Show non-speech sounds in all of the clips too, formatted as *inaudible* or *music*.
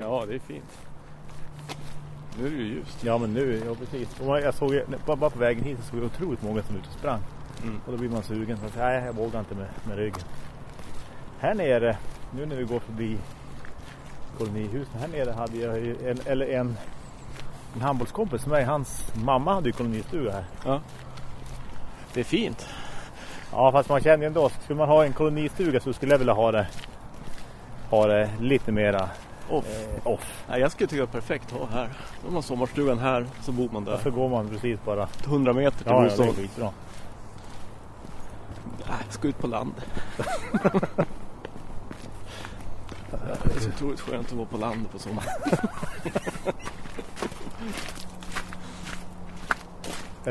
Ja, det är fint. Nu är det ju ljust. Ja, men nu, ja precis. Och jag såg, bara, på vägen hit så såg jag otroligt många som är ute och sprang. Mm. Och då blir man sugen. Så, nej, jag vågar inte med, med ryggen. Här nere, nu när vi går förbi kolonihusen, här nere hade jag ju en, eller en, en handbollskompis med mig. Hans mamma hade ju kolonistuga här. Ja. Det är fint. Ja, fast man känner ju ändå, skulle man ha en kolonistuga så skulle jag vilja ha det, ha det lite mera Off. eh, off. Nej, jag skulle tycka perfekt att ha här. Då har man sommarstugan här, så bor man där. Därför går man precis bara. 100 meter till Ja, ja det är bostaden. skitbra. Nej, jag ska ut på land. *laughs* det är så otroligt skönt att vara på landet på sommaren. *laughs*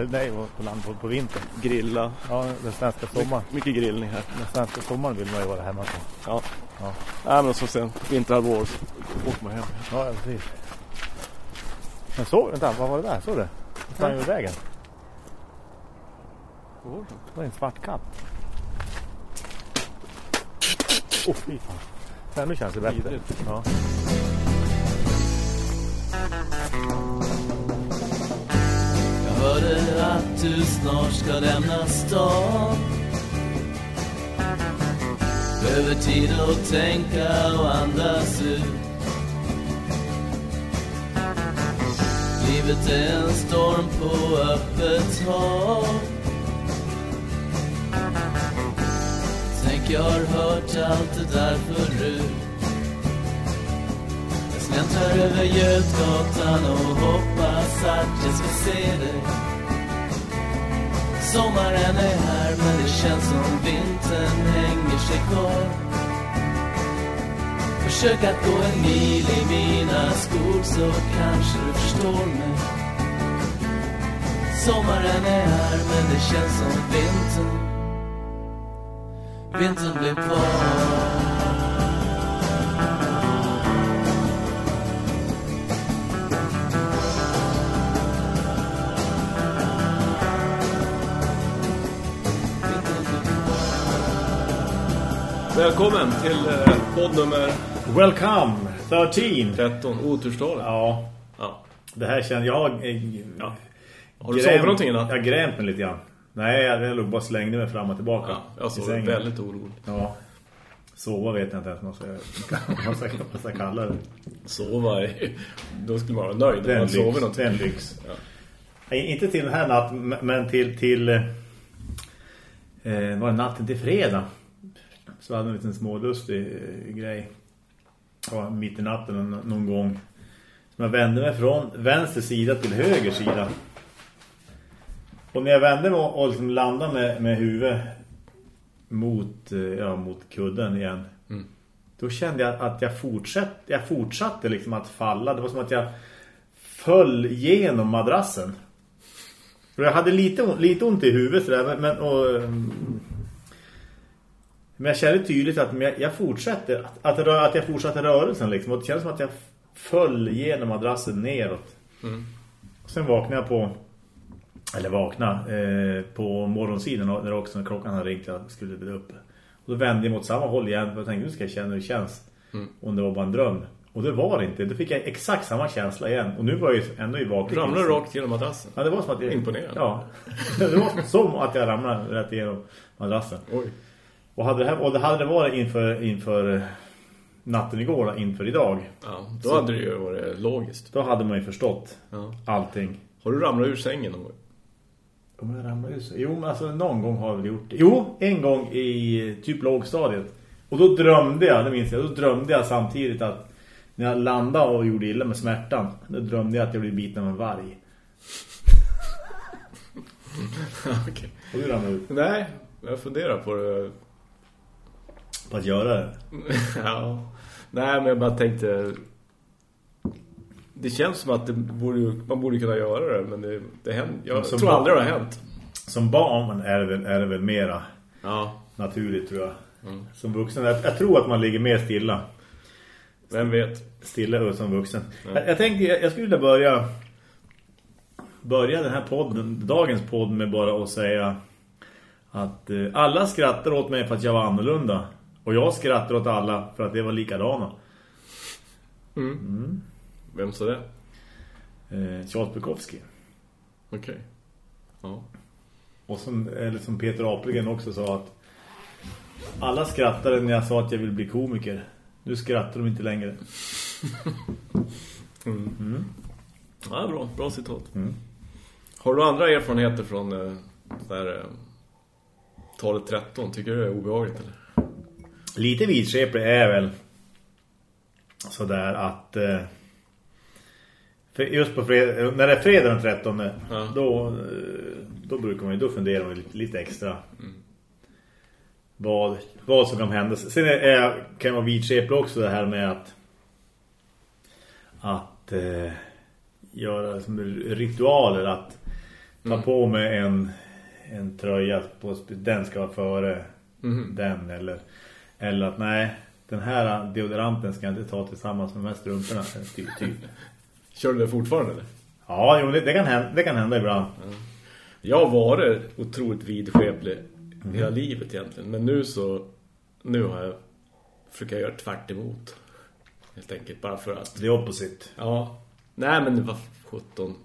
nej, på land på, på vintern. Grilla. Ja, den svenska sommaren. Mycket grillning här. Den svenska sommaren vill man ju vara hemma på. Ja. Ja. Nej, men så sen vinterhalvår så åker man hem. Ja, ja, precis. Men så, vänta, vad var det där? Såg du? Det sprang över vägen. Vad det? Var en svart katt. Åh, oh, fy fan. Nu känns det bättre. Ja. Jag hörde att du snart ska lämna stan. Behöver tid att tänka och andas ut. Livet är en storm på öppet hav. Tänk jag har hört allt det där förut jag släntrar över Götgatan och hoppas att jag ska se dig. Sommaren är här men det känns som vintern hänger sig kvar. Försök att gå en mil i mina skor så kanske du förstår mig. Sommaren är här men det känns som vintern. Vintern blir kvar. Välkommen till eh, podd nummer Welcome, 13. 13, oturstalet. Ja, Ja. det här känner jag... eh, Ja. Har du sovit någonting då? Jag grämt mig lite grann. Nej, jag låg bara slängde mig fram och tillbaka. Ja, jag sängen. väldigt orolig. Ja. Sova vet jag inte ens vad jag *laughs* ska, kalla det. Sova. Då skulle man vara nöjd om Den man sover någonting. Den lyx. Ja. Nej, Inte till den här natten, men till, till eh, var det natten till fredag. Så hade jag en liten smålustig eh, grej. Ja, mitt i natten någon, gång. Som jag vände mig från vänster sida till höger sida. Och när jag vände mig och, och liksom landade med, med huvudet mot, eh, ja, mot kudden igen. Mm. Då kände jag att jag fortsatte, jag fortsatte liksom att falla. Det var som att jag föll genom madrassen. För jag hade lite, lite ont i huvudet sådär, men, men, och, mm, men jag kände tydligt att jag, jag fortsatte att, att, att jag fortsatte rörelsen liksom. Och det kändes som att jag föll genom madrassen neråt. Mm. Och sen vaknade jag på eller vakna eh, på morgonsidan och- när också klockan hade ringt jag skulle bli uppe. Och då vände jag mot samma håll igen för jag tänkte nu ska jag känna hur det känns. Mm. Om det var bara en dröm. Och det var det inte. Då fick jag exakt samma känsla igen. Och nu var jag ju ändå i vaken. Du rakt genom madrassen? Ja, det var som att jag... Imponerande. Ja. *laughs* det var som att jag ramlade rätt igenom madrassen. Oj. Och hade det, här, och det hade det varit inför, inför eh, natten igår, inför idag. Ja, då hade det ju varit logiskt. Då hade man ju förstått Ja. allting. Har du ramlat ur sängen någon gång? Om jag ramlar ur så. Jo, men alltså någon gång har jag väl gjort det. Jo, en gång i typ lågstadiet. Och då drömde jag, det minns jag, då drömde jag samtidigt att när jag landade och gjorde illa med smärtan, då drömde jag att jag blev biten av en varg. *laughs* Okej. Och du ramlade ut Nej, jag funderar på det. På att göra det. *laughs* ja. Nej, men jag bara tänkte... Det känns som att det borde, man borde kunna göra det, men det, det händer. Jag Som tror aldrig det har hänt. Som barn är det väl, är det väl mera Ja. naturligt tror jag. Mm. Som vuxen, jag, jag tror att man ligger mer stilla. Vem vet? Stilla som vuxen. Ja. Jag, jag tänkte, jag, jag skulle vilja börja börja den här podden, dagens podd med bara att säga att eh, alla skrattar åt mig för att jag var annorlunda. Och jag skrattar åt alla för att det var likadana. Vem sa det? Eh, Charles Bukowski. Okej. Ja. Och som, eller som Peter Apelgren också sa att alla skrattade när jag sa att jag vill bli komiker. Nu skrattar de inte längre. *laughs* Ja, bra. Bra citat. Mm. Har du andra erfarenheter från eh, där, eh, talet 13? Tycker du det är obehagligt eller? Lite vidskeplig är väl sådär att eh, just på fredag, när det är fredag den 13 Ja. då, eh, då brukar man ju då fundera man lite, lite extra vad, vad som kan hända. Sen är, kan vara vidskeplig också det här med att att eh, göra som ritualer att ta på mig en, en tröja på den ska vara före den eller, eller att nej den här deodoranten ska jag inte ta tillsammans med de här strumporna typ, typ. Kör du det fortfarande eller? Ja, jo, det, det, kan hända, det kan hända ibland. Jag har varit otroligt vidskeplig hela livet egentligen. Men nu så nu har jag försökt göra tvärt emot. Helt enkelt bara för att The opposite. ja. Nej men det var 17.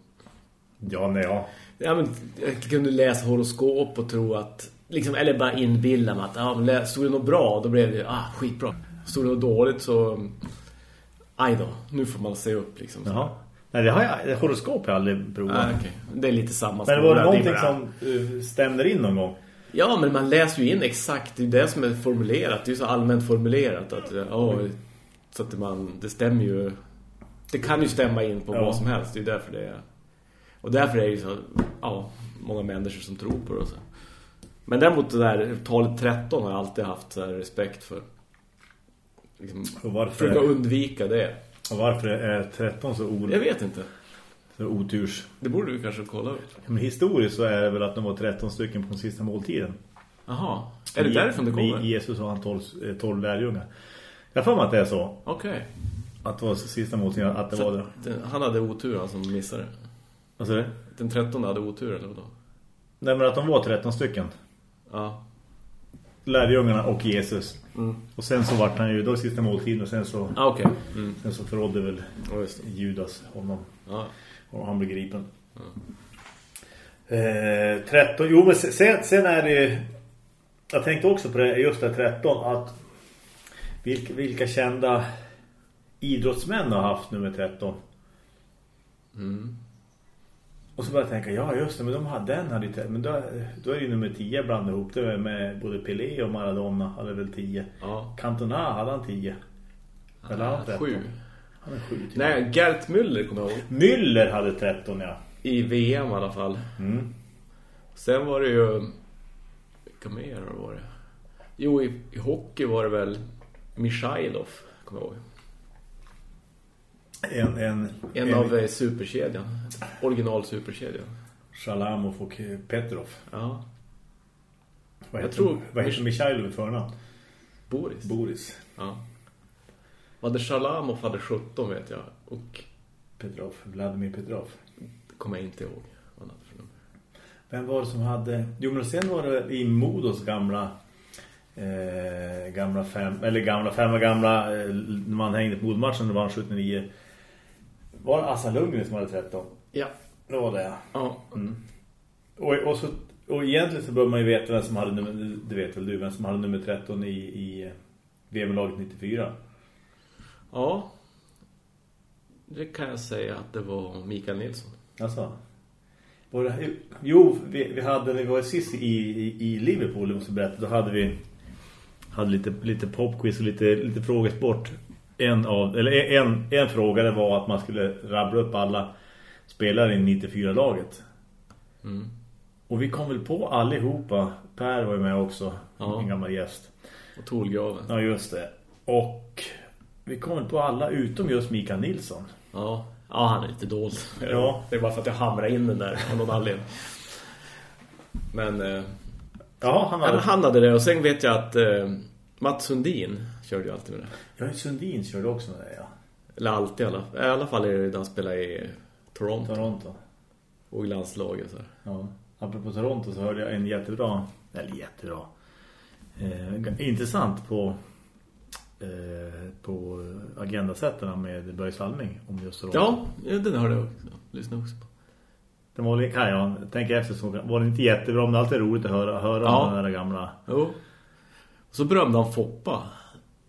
Ja, nej, ja. Ja men jag kunde läsa horoskop och tro att liksom eller bara inbilla mig att lä- stod det något bra då blev det ah skitbra. Stod det något dåligt så aj då, nu får man se upp liksom. Jaha. Nej, det har jag, horoskop har jag aldrig provat. Ah, okej. Det är lite samma Men var det någonting som uh, stämde in någon gång? Ja, men man läser ju in exakt. Det är det som är formulerat. Det är ju så allmänt formulerat. Att, ja, så att man, det stämmer ju. Det kan ju stämma in på Ja. vad som helst. Det är därför det är. Och därför är det ju så, ja, många människor som tror på det. Och så. Men däremot det där talet 13 har jag alltid haft så respekt för. Liksom, Och varför, försöka undvika det. och varför är 13 så, o, Jag vet inte. så oturs? Det borde du kanske kolla upp. Men historiskt så är det väl att de var 13 stycken på den sista måltiden. Jaha. Är det därifrån det kommer? Jesus och han 12, eh, 12 lärjungar. Jag får mig att det är så. Okej. Att det var sista måltiden, att det var det. Den- Han hade otur, han som missade. Vad sa du? Den 13 hade otur, eller vadå? Nej men att de var 13 stycken. Ja. Lärjungarna och Jesus. Mm. Och sen så vart han ju, då sista måltiden och sen så, Ah, okej. Mm. sen så förrådde väl det. Judas honom. Ja. Och han blev gripen. Eh, 13, jo men sen, sen är det jag tänkte också på det, just det 13 att vilka, vilka kända idrottsmän har haft nummer 13. Mm. Och så började jag tänka, ja just det, men de hade den hade ju, te- men då, då är ju nummer 10 blandat ihop det med både Pelé och Maradona hade väl 10. Ja. Cantona hade han 10. Eller han 13? Sju. Han är 7 typ. Nej, Gert Müller kommer jag ihåg. Müller hade 13 ja. I VM i alla fall. Mm. Sen var det ju... Vilka mer var det? Jo, i, i hockey var det väl Mishailov, kommer jag ihåg. En, en, En av eh, superkedjan. Original superkedjan. Shalamov och Petrov. Ja. Vad Jag heter, tror- vad heter Mikhailov i förnamn? Boris. Boris Ja. Vad hade Shalamov hade 17 vet jag. Och Petrov, Vladimir Petrov. det kommer jag inte ihåg. Vad han hade för nummer. Vem var det som hade... Jo, men sen var det i Modos gamla... Eh, gamla fem... Eller gamla fem och gamla... Eh, när man hängde på Modmatchen, det var 79. Var det Assa Lundgren som hade 13? Ja. Det var det, ja. Ja. Och, och, så, och egentligen så bör man ju veta vem som hade nummer... Det vet väl du, vem som hade nummer 13 i, i VM-laget 94. Ja. Det kan jag säga att det var Mikael Nilsson. Alltså. Var det, jo, vi, vi hade när vi var sist i, i, i Liverpool, måste berätta, då hade vi hade lite, lite popquiz och lite, lite frågesport. En, av, eller en, en fråga det var att man skulle rabbla upp alla spelare i 94-laget. Mm. Och vi kom väl på allihopa. Per var ju med också, Ja. en gammal gäst. Och Tolgraven. Ja, just det. Och vi kom väl på alla utom just Mikael Nilsson. Ja. ja, han är lite dold. Ja. Det är bara för att jag hamrar in den där av någon anledning. Men eh, Ja, han han, hade... han hade det. Och sen vet jag att eh, Mats Sundin körde ju alltid med det. Ja, Sundin körde också med det, ja. Eller alltid i alla, i alla fall är det när han spelar i Toronto. Toronto. Och i landslaget så här. Ja. Apropå Toronto så hörde jag en jättebra, eller jättebra, eh, intressant på eh, på agendasätterna med Börje Salming om just roll. Ja, den hörde jag också. Lyssna också på. Den var, kan jag tänka efter så var det inte jättebra men det är alltid roligt att höra, höra Ja. den där gamla. Jo. Och så berömde han Foppa.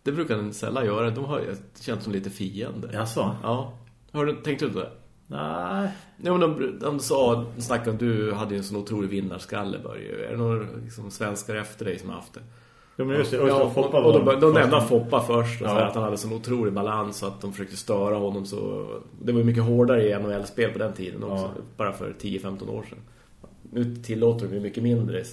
Det brukar den sällan göra. De har ju känt som lite fiender. Jaså? Ja. Har du tänkt ut det? Nej. Ja, men de, de sa, snackade om du hade en sån otrolig vinnarskalle Börje. Är det några liksom, svenskar efter dig som har haft det? Ja, men just det. Och, Ja, och, Foppa och, och de, de nämnde Foppa först och så Ja. här, att han hade sån otrolig balans så att de försökte störa honom så det var mycket hårdare i NHL-spel på den tiden också, Ja. bara för 10-15 år sedan. Nu tillåter de mycket mindre.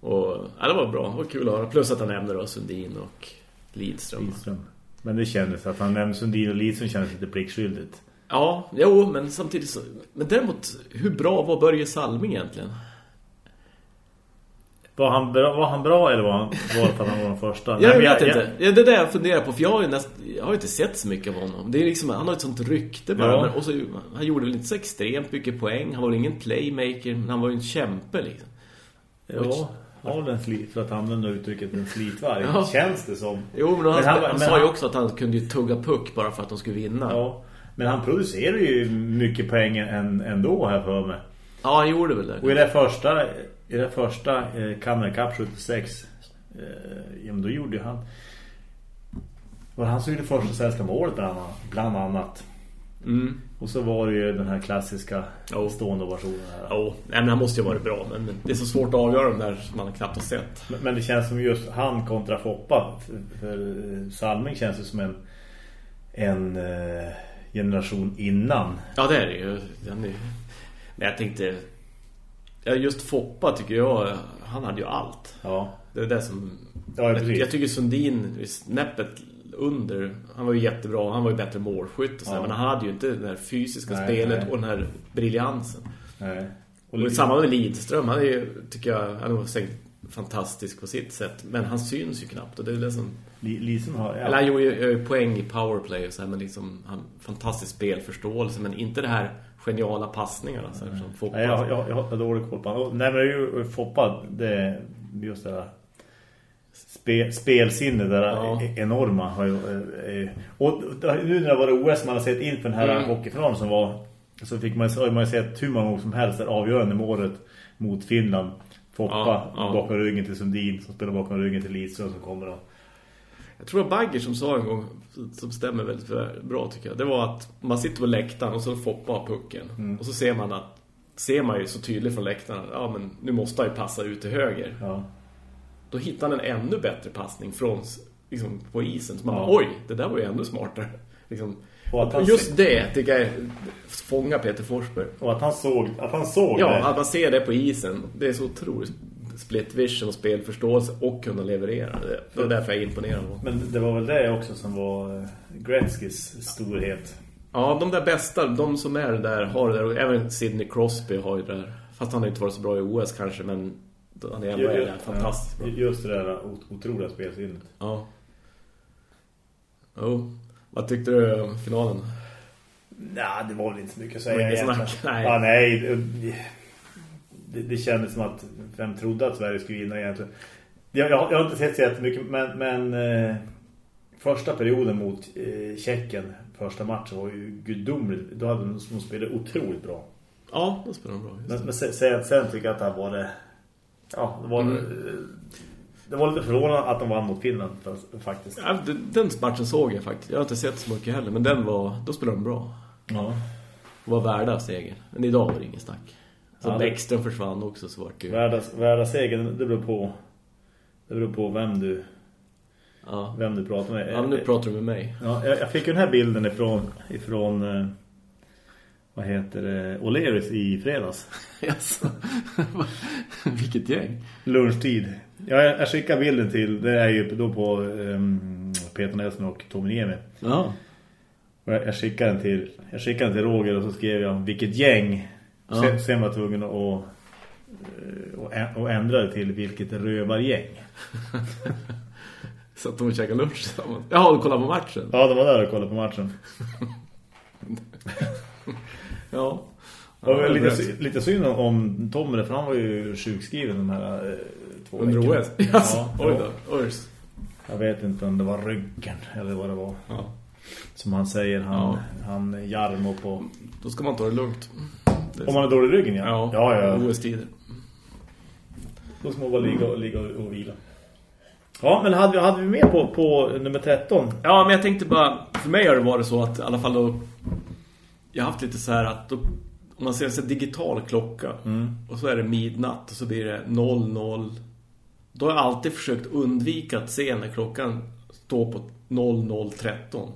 Och ja, det var bra, det var kul att höra. Plus att han nämnde då Sundin och Lidström. Lidström. Men det kändes att han nämnde Sundin och Lidström kändes lite pliktskyldigt. Ja, jo, men samtidigt så... Men däremot, hur bra var Börje Salming egentligen? Var han bra, var han bra eller var, han, var för att han var den första? *laughs* Jag Nej, vet inte. Ja, det är det jag funderar på. För jag har ju, näst, jag har ju inte sett så mycket av honom. Det är liksom, han har ett sånt rykte bara. Ja. Men, och så, han gjorde väl inte så extremt mycket poäng. Han var ingen playmaker, men han var ju en kämpe liksom. Ja, har den slit för att använda uttrycket en slitvarg. Ja. Känns det som. Jo, men han, Men han, han- sa ju också att han kunde ju tugga puck bara för att de skulle vinna. Ja, Ja. Men han producerar ju mycket poäng än, ändå här för mig. han gjorde väl det. Och i det första, i det första eh, Canada Cup 76 eh, ja, men då gjorde ju han var han som gjorde första svenska målet bland annat, bland annat. Mm. Och så var det ju den här klassiska Jo. stående ovationen här. Jo, nej, men han måste ju varit bra. Men det är så svårt att avgöra de där som man knappt har sett. Men, men det känns som just han kontra Foppa för, för Salming känns ju som en en eh, generation innan. Ja, det är det ju. Den är... Men jag tänkte... Just Foppa tycker jag, han hade ju allt. Ja. Det är det som... Ja, jag, tycker Sundin, snäppet under, han var ju jättebra. Han var ju bättre målskytt och så, Ja. men han hade ju inte det här fysiska Nej, spelet nej. och den här briljansen. Nej. Och är samma med Lidström. Han är ju, tycker jag, han är säkert fantastisk på sitt sätt. Men han syns ju knappt. Och det är det som... Li- Lisen har... Eller han gjorde ju eh, poäng i powerplay och så här, men liksom han, fantastisk spelförståelse. Men inte det här geniala passningarna så här, som Foppa. Nej, jag, jag, jag har dålig koll på honom. Nej, men det är ju Foppa, det just det där spe, spelsinne där Ja. är enorma. Eh, eh, och nu när det var OS man har sett in för den här Mm. hockeyfinalen som var så fick man, har man sett hur många gånger som helst det avgörande målet mot Finland. Foppa Ja, ja. bakom ryggen till Sundin som spelar bakom ryggen till Lidström som kommer då. Jag tror det var Bagger som sa en gång som stämmer väldigt bra tycker jag. Det var att man sitter på läktaren och så Foppa har pucken. Mm. Och så ser man att ser man ju så tydligt från läktaren ja men nu måste han ju passa ut till höger. Ja. Då hittar han en ännu bättre passning från liksom, på isen. Så man Ja. bara, oj, det där var ju ännu smartare. Liksom, Och att han just det tycker jag fångar Peter Forsberg. Och att han såg, att han såg Ja, det. att man ser det på isen. Det är så otroligt split vision och spelförståelse och kunna leverera. Det är därför jag är imponerad. Men det var väl det också som var eh, Gretzkys storhet. Ja, de där bästa, de som är där har det där. Och även Sidney Crosby har ju det där. Fast han har inte varit så bra i OS kanske, men han är är där. fantastiskt bra. Just det där ot- otroliga spelsinnet. Ja. Jo. Vad tyckte du om finalen? Nej, det var väl inte så mycket att säga egentligen. snack, nej. Ja, nej. det- Det, kändes som att vem trodde att Sverige skulle vinna egentligen. Jag, jag, jag har inte sett så jättemycket, men, men eh, första perioden mot eh, Tjeckien, första matchen var ju gudomligt. Då hade de som spelade otroligt bra. Ja, då spelar de bra. Men, men säg att sen tycker jag att det här var det... Ja, det var, Mm. det var lite förvånande att de vann mot Finland faktiskt. Ja, den- matchen såg jag faktiskt. Jag har inte sett så mycket heller, men den var, då spelade de bra. Ja. Var värda seger. Men idag var det ingen snack. Så Ja, Bäckström försvann också så vart det ju... Värda, värda segern, det beror på det beror på vem du Ja. vem du pratar med. ja, nu pratar du med mig. Ja, jag, jag fick ju den här bilden ifrån ifrån eh, vad heter det? O'Learys i fredags. *laughs* Jaså? *laughs* Vilket gäng. Lunchtid. Ja, jag, jag skickar bilden till det är ju då på um, Peter Nelson och Tommy Niemi. Ja. Och jag, jag skickade den till jag skickade den till Roger och så skrev jag vilket gäng. Ja. Sen, sen var jag tvungen att och, och, och ändra det till vilket rövargäng. *laughs* Så att de käkade lunch tillsammans. Jaha, du kollar på matchen? Ja, de var där och kollade på matchen. Ja. Det var lite, sy- lite synd om Tommy för han var ju sjukskriven de här eh, två Under veckorna. OS? *laughs* Jaså, Ja, oj då. Jag vet inte om det var ryggen eller vad det var. Ja. Som han säger, han, Ja. han Jarmo på... Då ska man ta det lugnt. Det Om man är dålig i ryggen, ja. Ja, ja, ja. OS-tider. Då ska man bara ligga, och- ligga och, och vila. Ja, men hade, hade vi med på, på nummer 13? Ja, men jag tänkte bara, för mig har det varit så att i alla fall då, jag har haft lite så här att då, om man ser en digital klocka och så är det midnatt och så blir det 00. Då har jag alltid försökt undvika att se när klockan står på 00.13.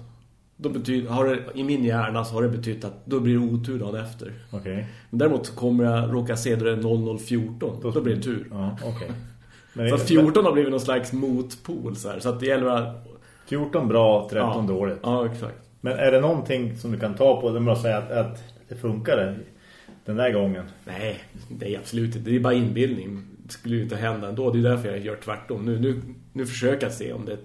Då betyder, har det, I min hjärna så har det betytt att då blir det otur dagen efter. Okej. Men däremot så kommer jag råka se då det är 00.14. Då, blir det tur. Ja, okej. *laughs* Men Så 14 har blivit någon slags motpol så här. Så att det gäller att... 14 bra, 13 ja, dåligt. Ja, exakt. Men är det någonting som du kan ta på? Det måste säga att, att det funkade den där gången. Nej, det är absolut inte. Det är bara inbildning. Det skulle ju inte hända ändå. Det är därför jag gör tvärtom. Nu, nu, nu försöker jag se om det är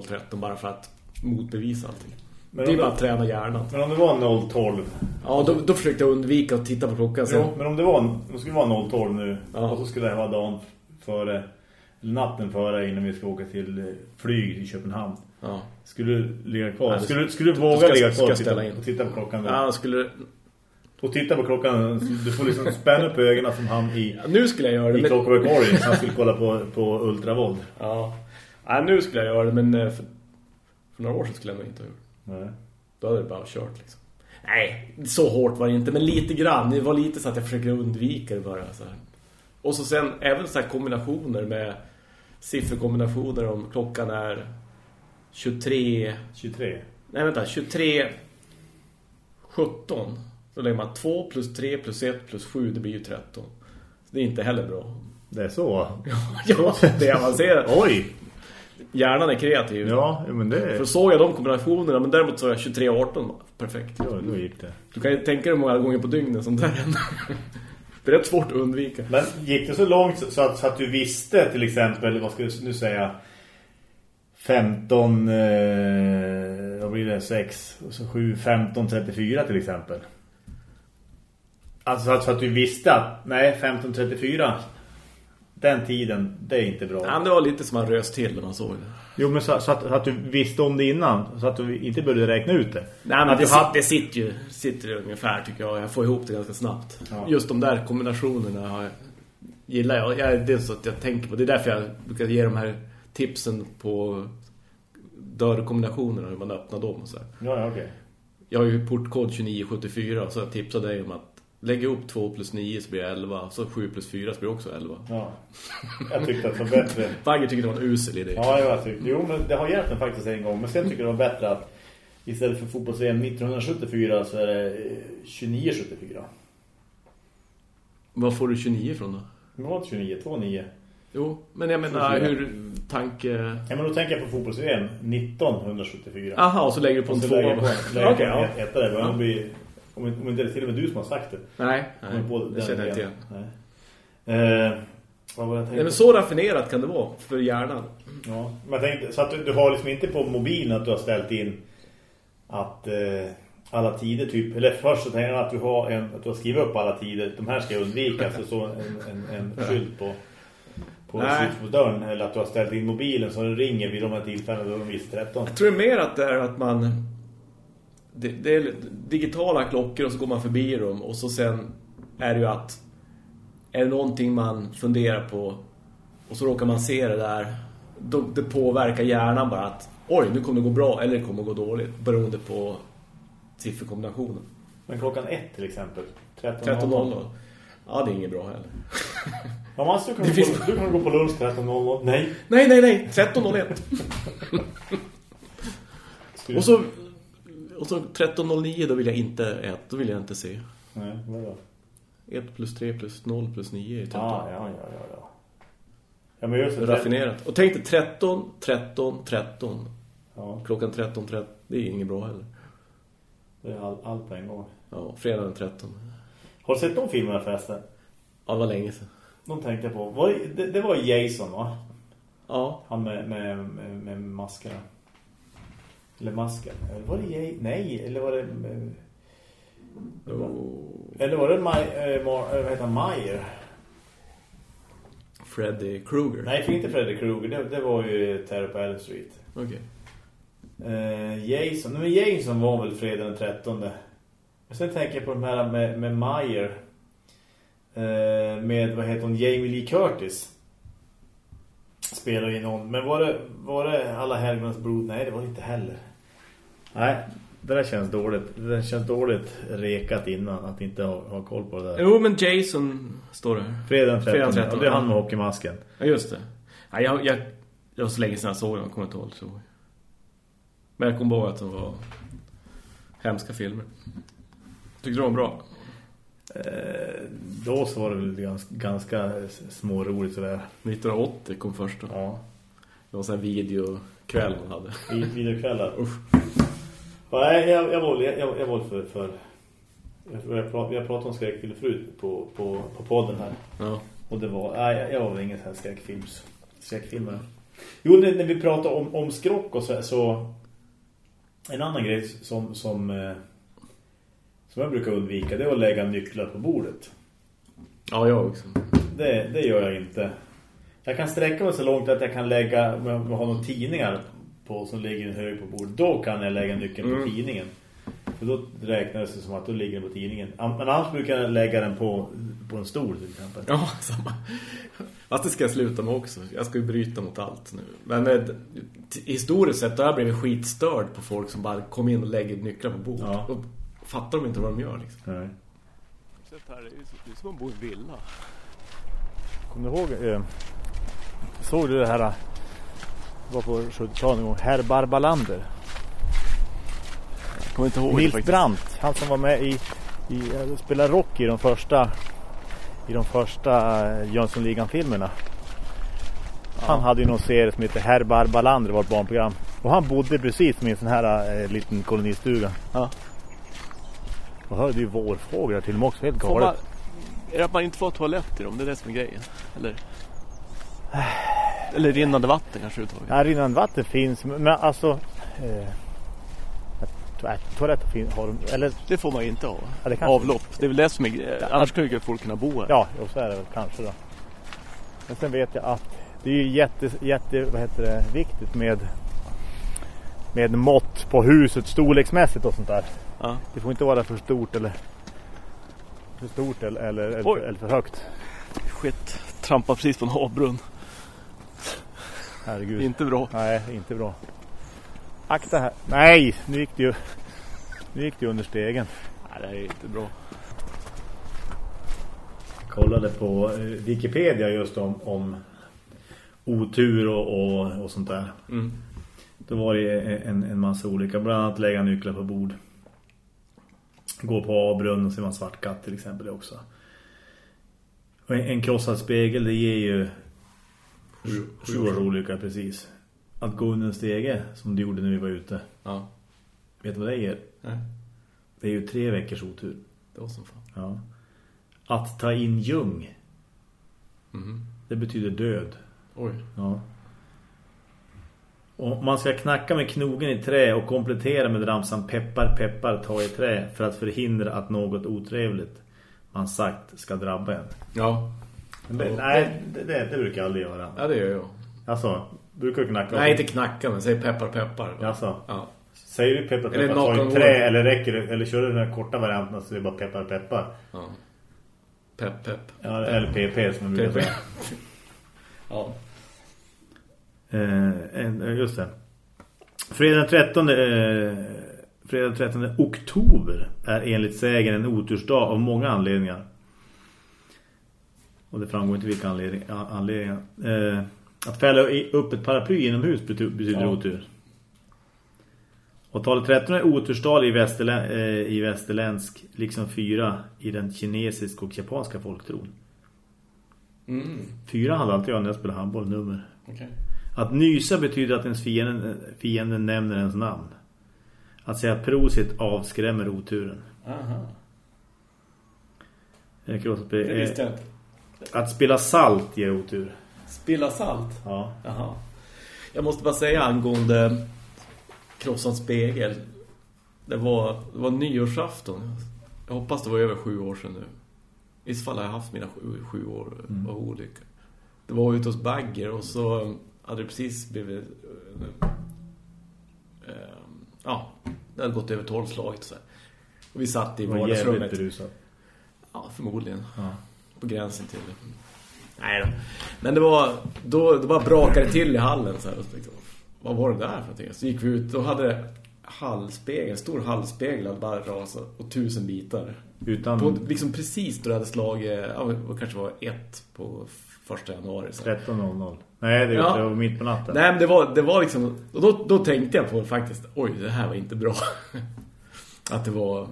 0013 bara för att motbevisa allting. Men det är bara att träna hjärnan. Men om det var 012. Ja, då, då försökte jag undvika att titta på klockan sen. Jo, men om det var om det skulle vara 012 nu Ja. och så skulle det vara dagen före natten före innan vi ska åka till eh, flyg i Köpenhamn. Ja. Skulle du ligga kvar? Nej, skulle, skulle du våga ska ligga kvar och titta, och titta på klockan då? Ja, skulle... Och titta på klockan. Du får liksom spänna upp ögonen som han i, Ja, nu skulle jag göra det. i Men... Clockwork Orange. Han skulle kolla på, på ultravold. Ja. ja, nu skulle jag göra det. Men eh, för, för några år sedan skulle jag nog inte ha gjort Nej. Då hade det bara kört liksom. Nej, så hårt var det inte. Men lite grann. Det var lite så att jag försöker undvika det bara. Så här. Och så sen även så här kombinationer med sifferkombinationer om klockan är 23... 23. Nej, vänta. 23... 17. Så lägger man 2 plus 3 plus 1 plus 7. Det blir ju 13. Så det är inte heller bra. Det är så. *laughs* ja, *laughs* det är avancerat. Oj! Hjärnan är kreativ. Ja, men det... För såg jag de kombinationerna, men däremot såg jag 23-18. Perfekt. Ja, då gick det. Du kan ju tänka dig hur många gånger på dygnet som det här händer. Det är rätt svårt att undvika. Men gick det så långt så att, så att du visste till exempel, vad ska jag nu säga 15 eh, vad blir det, 6 och så 7, 15, 34 till exempel. Alltså så att, du visste att nej, 15, 34 den tiden, det är inte bra. Ja, det var lite som man rös till när man såg det. Jo, men så, så, att, så att du visste om det innan, så att du inte började räkna ut det. Nej, men Att det, hade- det sitter ju sitter ju ungefär tycker jag. Jag får ihop det ganska snabbt. Ja. Just de där kombinationerna har gillar jag. jag. Det är så att jag tänker på. Det är därför jag brukar ge de här tipsen på dörrkombinationerna hur man öppnar dem och så här. Ja, ja, okej. Jag har ju portkod 2974 så jag tipsade dig om att lägga ihop 2 plus 9 så blir det 11. Så 7 plus 4 så blir också 11. Ja. Jag tyckte att det var bättre. *laughs* Bagger tyckte det var en usel idé. Ja, jag tyckte. Jo, men det har hjälpt mig faktiskt en gång. Men sen tycker jag det var bättre att istället för fotbolls-EM 1974 så är det eh, 2974. Vad får du 29 ifrån då? Det var inte 29, 29. Jo, men jag menar 24. hur tanke... Ja, men då tänker jag på fotbolls-EM 1974. Aha, och så lägger du på en två. lägger jag på, lägger jag Okej, på ja. ett, ett där. Men om, vi, om, inte- om inte det är till och med du som har sagt det. Nej, nej det känner jag inte igen. Nej. Eh, vad var jag? Nej, men så raffinerat kan det vara för hjärnan. Ja, men jag tänkte, så att du, du har liksom inte på mobilen att du har ställt in att eh, alla tider typ, eller först så tänker jag att du har en, att du har skrivit upp alla tider, de här ska jag undvika, så så en, en, en skylt på på Nej. dörren eller att du har ställt in mobilen så den ringer vid de här tillfällena då de visar 13. Jag tror mer att det är att man... Det, det är digitala klockor och så går man förbi dem och så sen är det ju att... Är det någonting man funderar på och så råkar man se det där då, det påverkar hjärnan bara att oj, nu kommer det gå bra eller det kommer gå dåligt beroende på sifferkombinationen. Men klockan ett till exempel. 13.00. 13.00. Ja, det är inget bra heller. Ja, du kan, Det finns- på, du kan gå på lunch 13.00. Nej. Nej, nej, nej. 13.01. Skulle- och så och så 13.09 då vill jag inte äta. Då vill jag inte se. Nej, vadå? 1 plus 3 plus 0 plus 9 är 13. Ja, ja, ja, ja, ja. Ja, men just det. Raffinerat. Och tänk dig 13, 13, 13. Ja, Klockan 13, 13. Det är inget bra heller. det är all, allt på en gång. Ja, fredag den 13. Har du sett de filmerna förresten? Ja, det var länge sedan. De tänkte jag på. Det, det var Jason va? Ja. Han med, med, med, med maskerna. Eller masken. Eller var det Jay? Nej, eller var det... eh. Eller var det Maj, äh, äh, vad heter? Meyer? Freddy Krueger. Nej, inte Freddy Krueger. Det, det var ju Terror på Elm Street. Okej. Eh, Jason. Men Jason var väl fredag den 13. Sen tänker jag på de här med, med Meyer. Eh, med, vad heter hon? Jamie Lee Curtis. Spelar ju någon. Men var det, var det Alla helgons blod? Nej, det var det inte heller. Nej, det där känns dåligt. Det där känns dåligt rekat innan att inte ha, ha koll på det där. Jo, men Jason står det. Fredag den 13. Fredag den 13, Ja, det är han med hockeymasken. Ja, just det. Ja, jag, jag, det var så länge sedan jag såg den, jag kommer inte ihåg så. Men jag kommer ihåg att det var hemska filmer. Tyckte de var bra? Eh, då så var det väl ganska, ganska småroligt sådär. 1980 kom först då. Ja. Det var sån här videokväll man hade. Videokvällar. Usch. Nej, jag, jag, var, jag, jag var för... för jag, jag, prat, jag pratade om skräckfilm förut på, på, på podden här. Ja. Och det var... Nej, jag, jag var väl ingen sån här skräckfilms, skräckfilmare. Jo, när, när vi pratade om, om skrock och så, så... En annan grej som, som, eh, som jag brukar undvika det är att lägga nycklar på bordet. Ja, jag också. Det, det gör jag inte. Jag kan sträcka mig så långt att jag kan lägga, om jag har några tidningar på, som ligger en hög på bordet, då kan jag lägga nyckeln på Mm. tidningen. För då räknar det som att då ligger den på tidningen. Men annars brukar jag lägga den på, på en stol till exempel. Ja, *laughs* samma. Fast det ska jag sluta med också. Jag ska ju bryta mot allt nu. Men eh, historiskt sett har jag blivit skitstörd på folk som bara kommer in och lägger nycklar på bordet. Ja. Fattar de inte vad de gör liksom. Nej. Det är som att bo i villa. Kommer du ihåg, eh, såg du det här, eh, var på 70-talet en gång, Herr Barbalander. Jag kommer inte ihåg Nils det faktiskt. Brandt, han som var med i, i eh, spelade rock i de första i de första eh, Jönssonligan-filmerna. Han hade ju någon serie som heter Herr Barbalander, var ett barnprogram. Och han bodde precis som i en sån här eh, liten kolonistuga. Ja. Och hörde ju vårfåglar till och med också, helt man, galet. är det att man inte får toalett i dem? Det är det som är grejen. Eller, eller rinnande vatten kanske uttaget. Ja, rinnande vatten finns, men alltså... Eh, to- toaletter finns, har de, eller Det får man ju inte ha. Ja, det Avlopp. Det är väl det som är grejen. Annars skulle ju folk kunna bo här. Ja, och så är det väl kanske då. Men sen vet jag att det är ju jätte, jätte vad heter det, viktigt med med mått på huset storleksmässigt och sånt där. Ja. Det får inte vara för stort eller för stort eller, eller, eller, eller för högt. Skit. Trampa precis på en havbrunn. Herregud. Inte bra. Nej, inte bra. Akta här. Nej, nu gick det ju nu gick det ju under stegen. Nej, det är inte bra. kollade på eh, Wikipedia just om, om otur och, och, och sånt där. Mm. Då var det en, en massa olika, bland annat lägga nycklar på bord. Gå på avbrunn och se man svart katt till exempel också. En, en krossad spegel, det ger ju sju, års olycka precis. Att gå under en stege, som du gjorde när vi var ute. Ja. Vet du vad det ger? Nej. Det är ju tre veckors otur. Det var som fan. Ja. Att ta in ljung, Mhm. det betyder död. Oj. Ja. Och man ska knacka med knogen i trä och komplettera med ramsan peppar, peppar, ta i trä för att förhindra att något otrevligt man sagt ska drabba en. Ja. Men, nej, det, det, det brukar jag aldrig göra. Ja, det gör jag. Alltså, brukar du knacka? Nej, inte knacka, men säg peppar, peppar. Alltså, Ja. säger du peppar, peppar, ta i trä eller räcker det? Eller kör du den här korta varianten så det är bara peppar, peppar. ja. Pepp, pepp. Ja, eller PP som man brukar säga. *laughs* Ja. Eh, en- just det. Fredag den 13, eh, fredag den 13 oktober är enligt sägen en otursdag av många anledningar. Och det framgår inte vilka anledning, anledningar. Eh, att fälla upp ett paraply inomhus betyder, Ja. otur. Och talet 13 är otursdag i, västerlä, eh, i västerländsk, liksom fyra i den kinesiska och japanska folktron. Mm. Fyra hade alltid jag när jag spelade handboll, nummer. Okej. Att nysa betyder att ens fienden, fienden nämner ens namn. Att säga prosit avskrämmer oturen. Aha. Jag kan också Det visste spe- jag inte. Att spela salt ger otur. Spilla salt. Ja. Jaha. Jag måste bara säga angående krossad spegel. Det var, det var nyårsafton. Jag hoppas det var över sju år sedan nu. I så fall har jag haft mina sju, sju år av olycka. Det var ute hos Bagger och så hade det precis blivit... eh, ja, det hade gått över tolvslaget så här. Och vi satt i Det var vardagsrummet. berusad. Ja, förmodligen. Ja. På gränsen till. Nej då. Men det var... Då, det bara brakade till i hallen så här. Och så vad var det där för någonting? Så gick vi ut. Då hade en stor hallspegel hade bara rasat och tusen bitar. Utan På, liksom precis då det hade slagit, ja, det kanske var ett på första januari. Så. här. 13.00. Nej, det, Ja. det var mitt på natten. Nej, men det var, det var liksom, och då, då tänkte jag på faktiskt, oj, det här var inte bra. *laughs* Att det var, uh,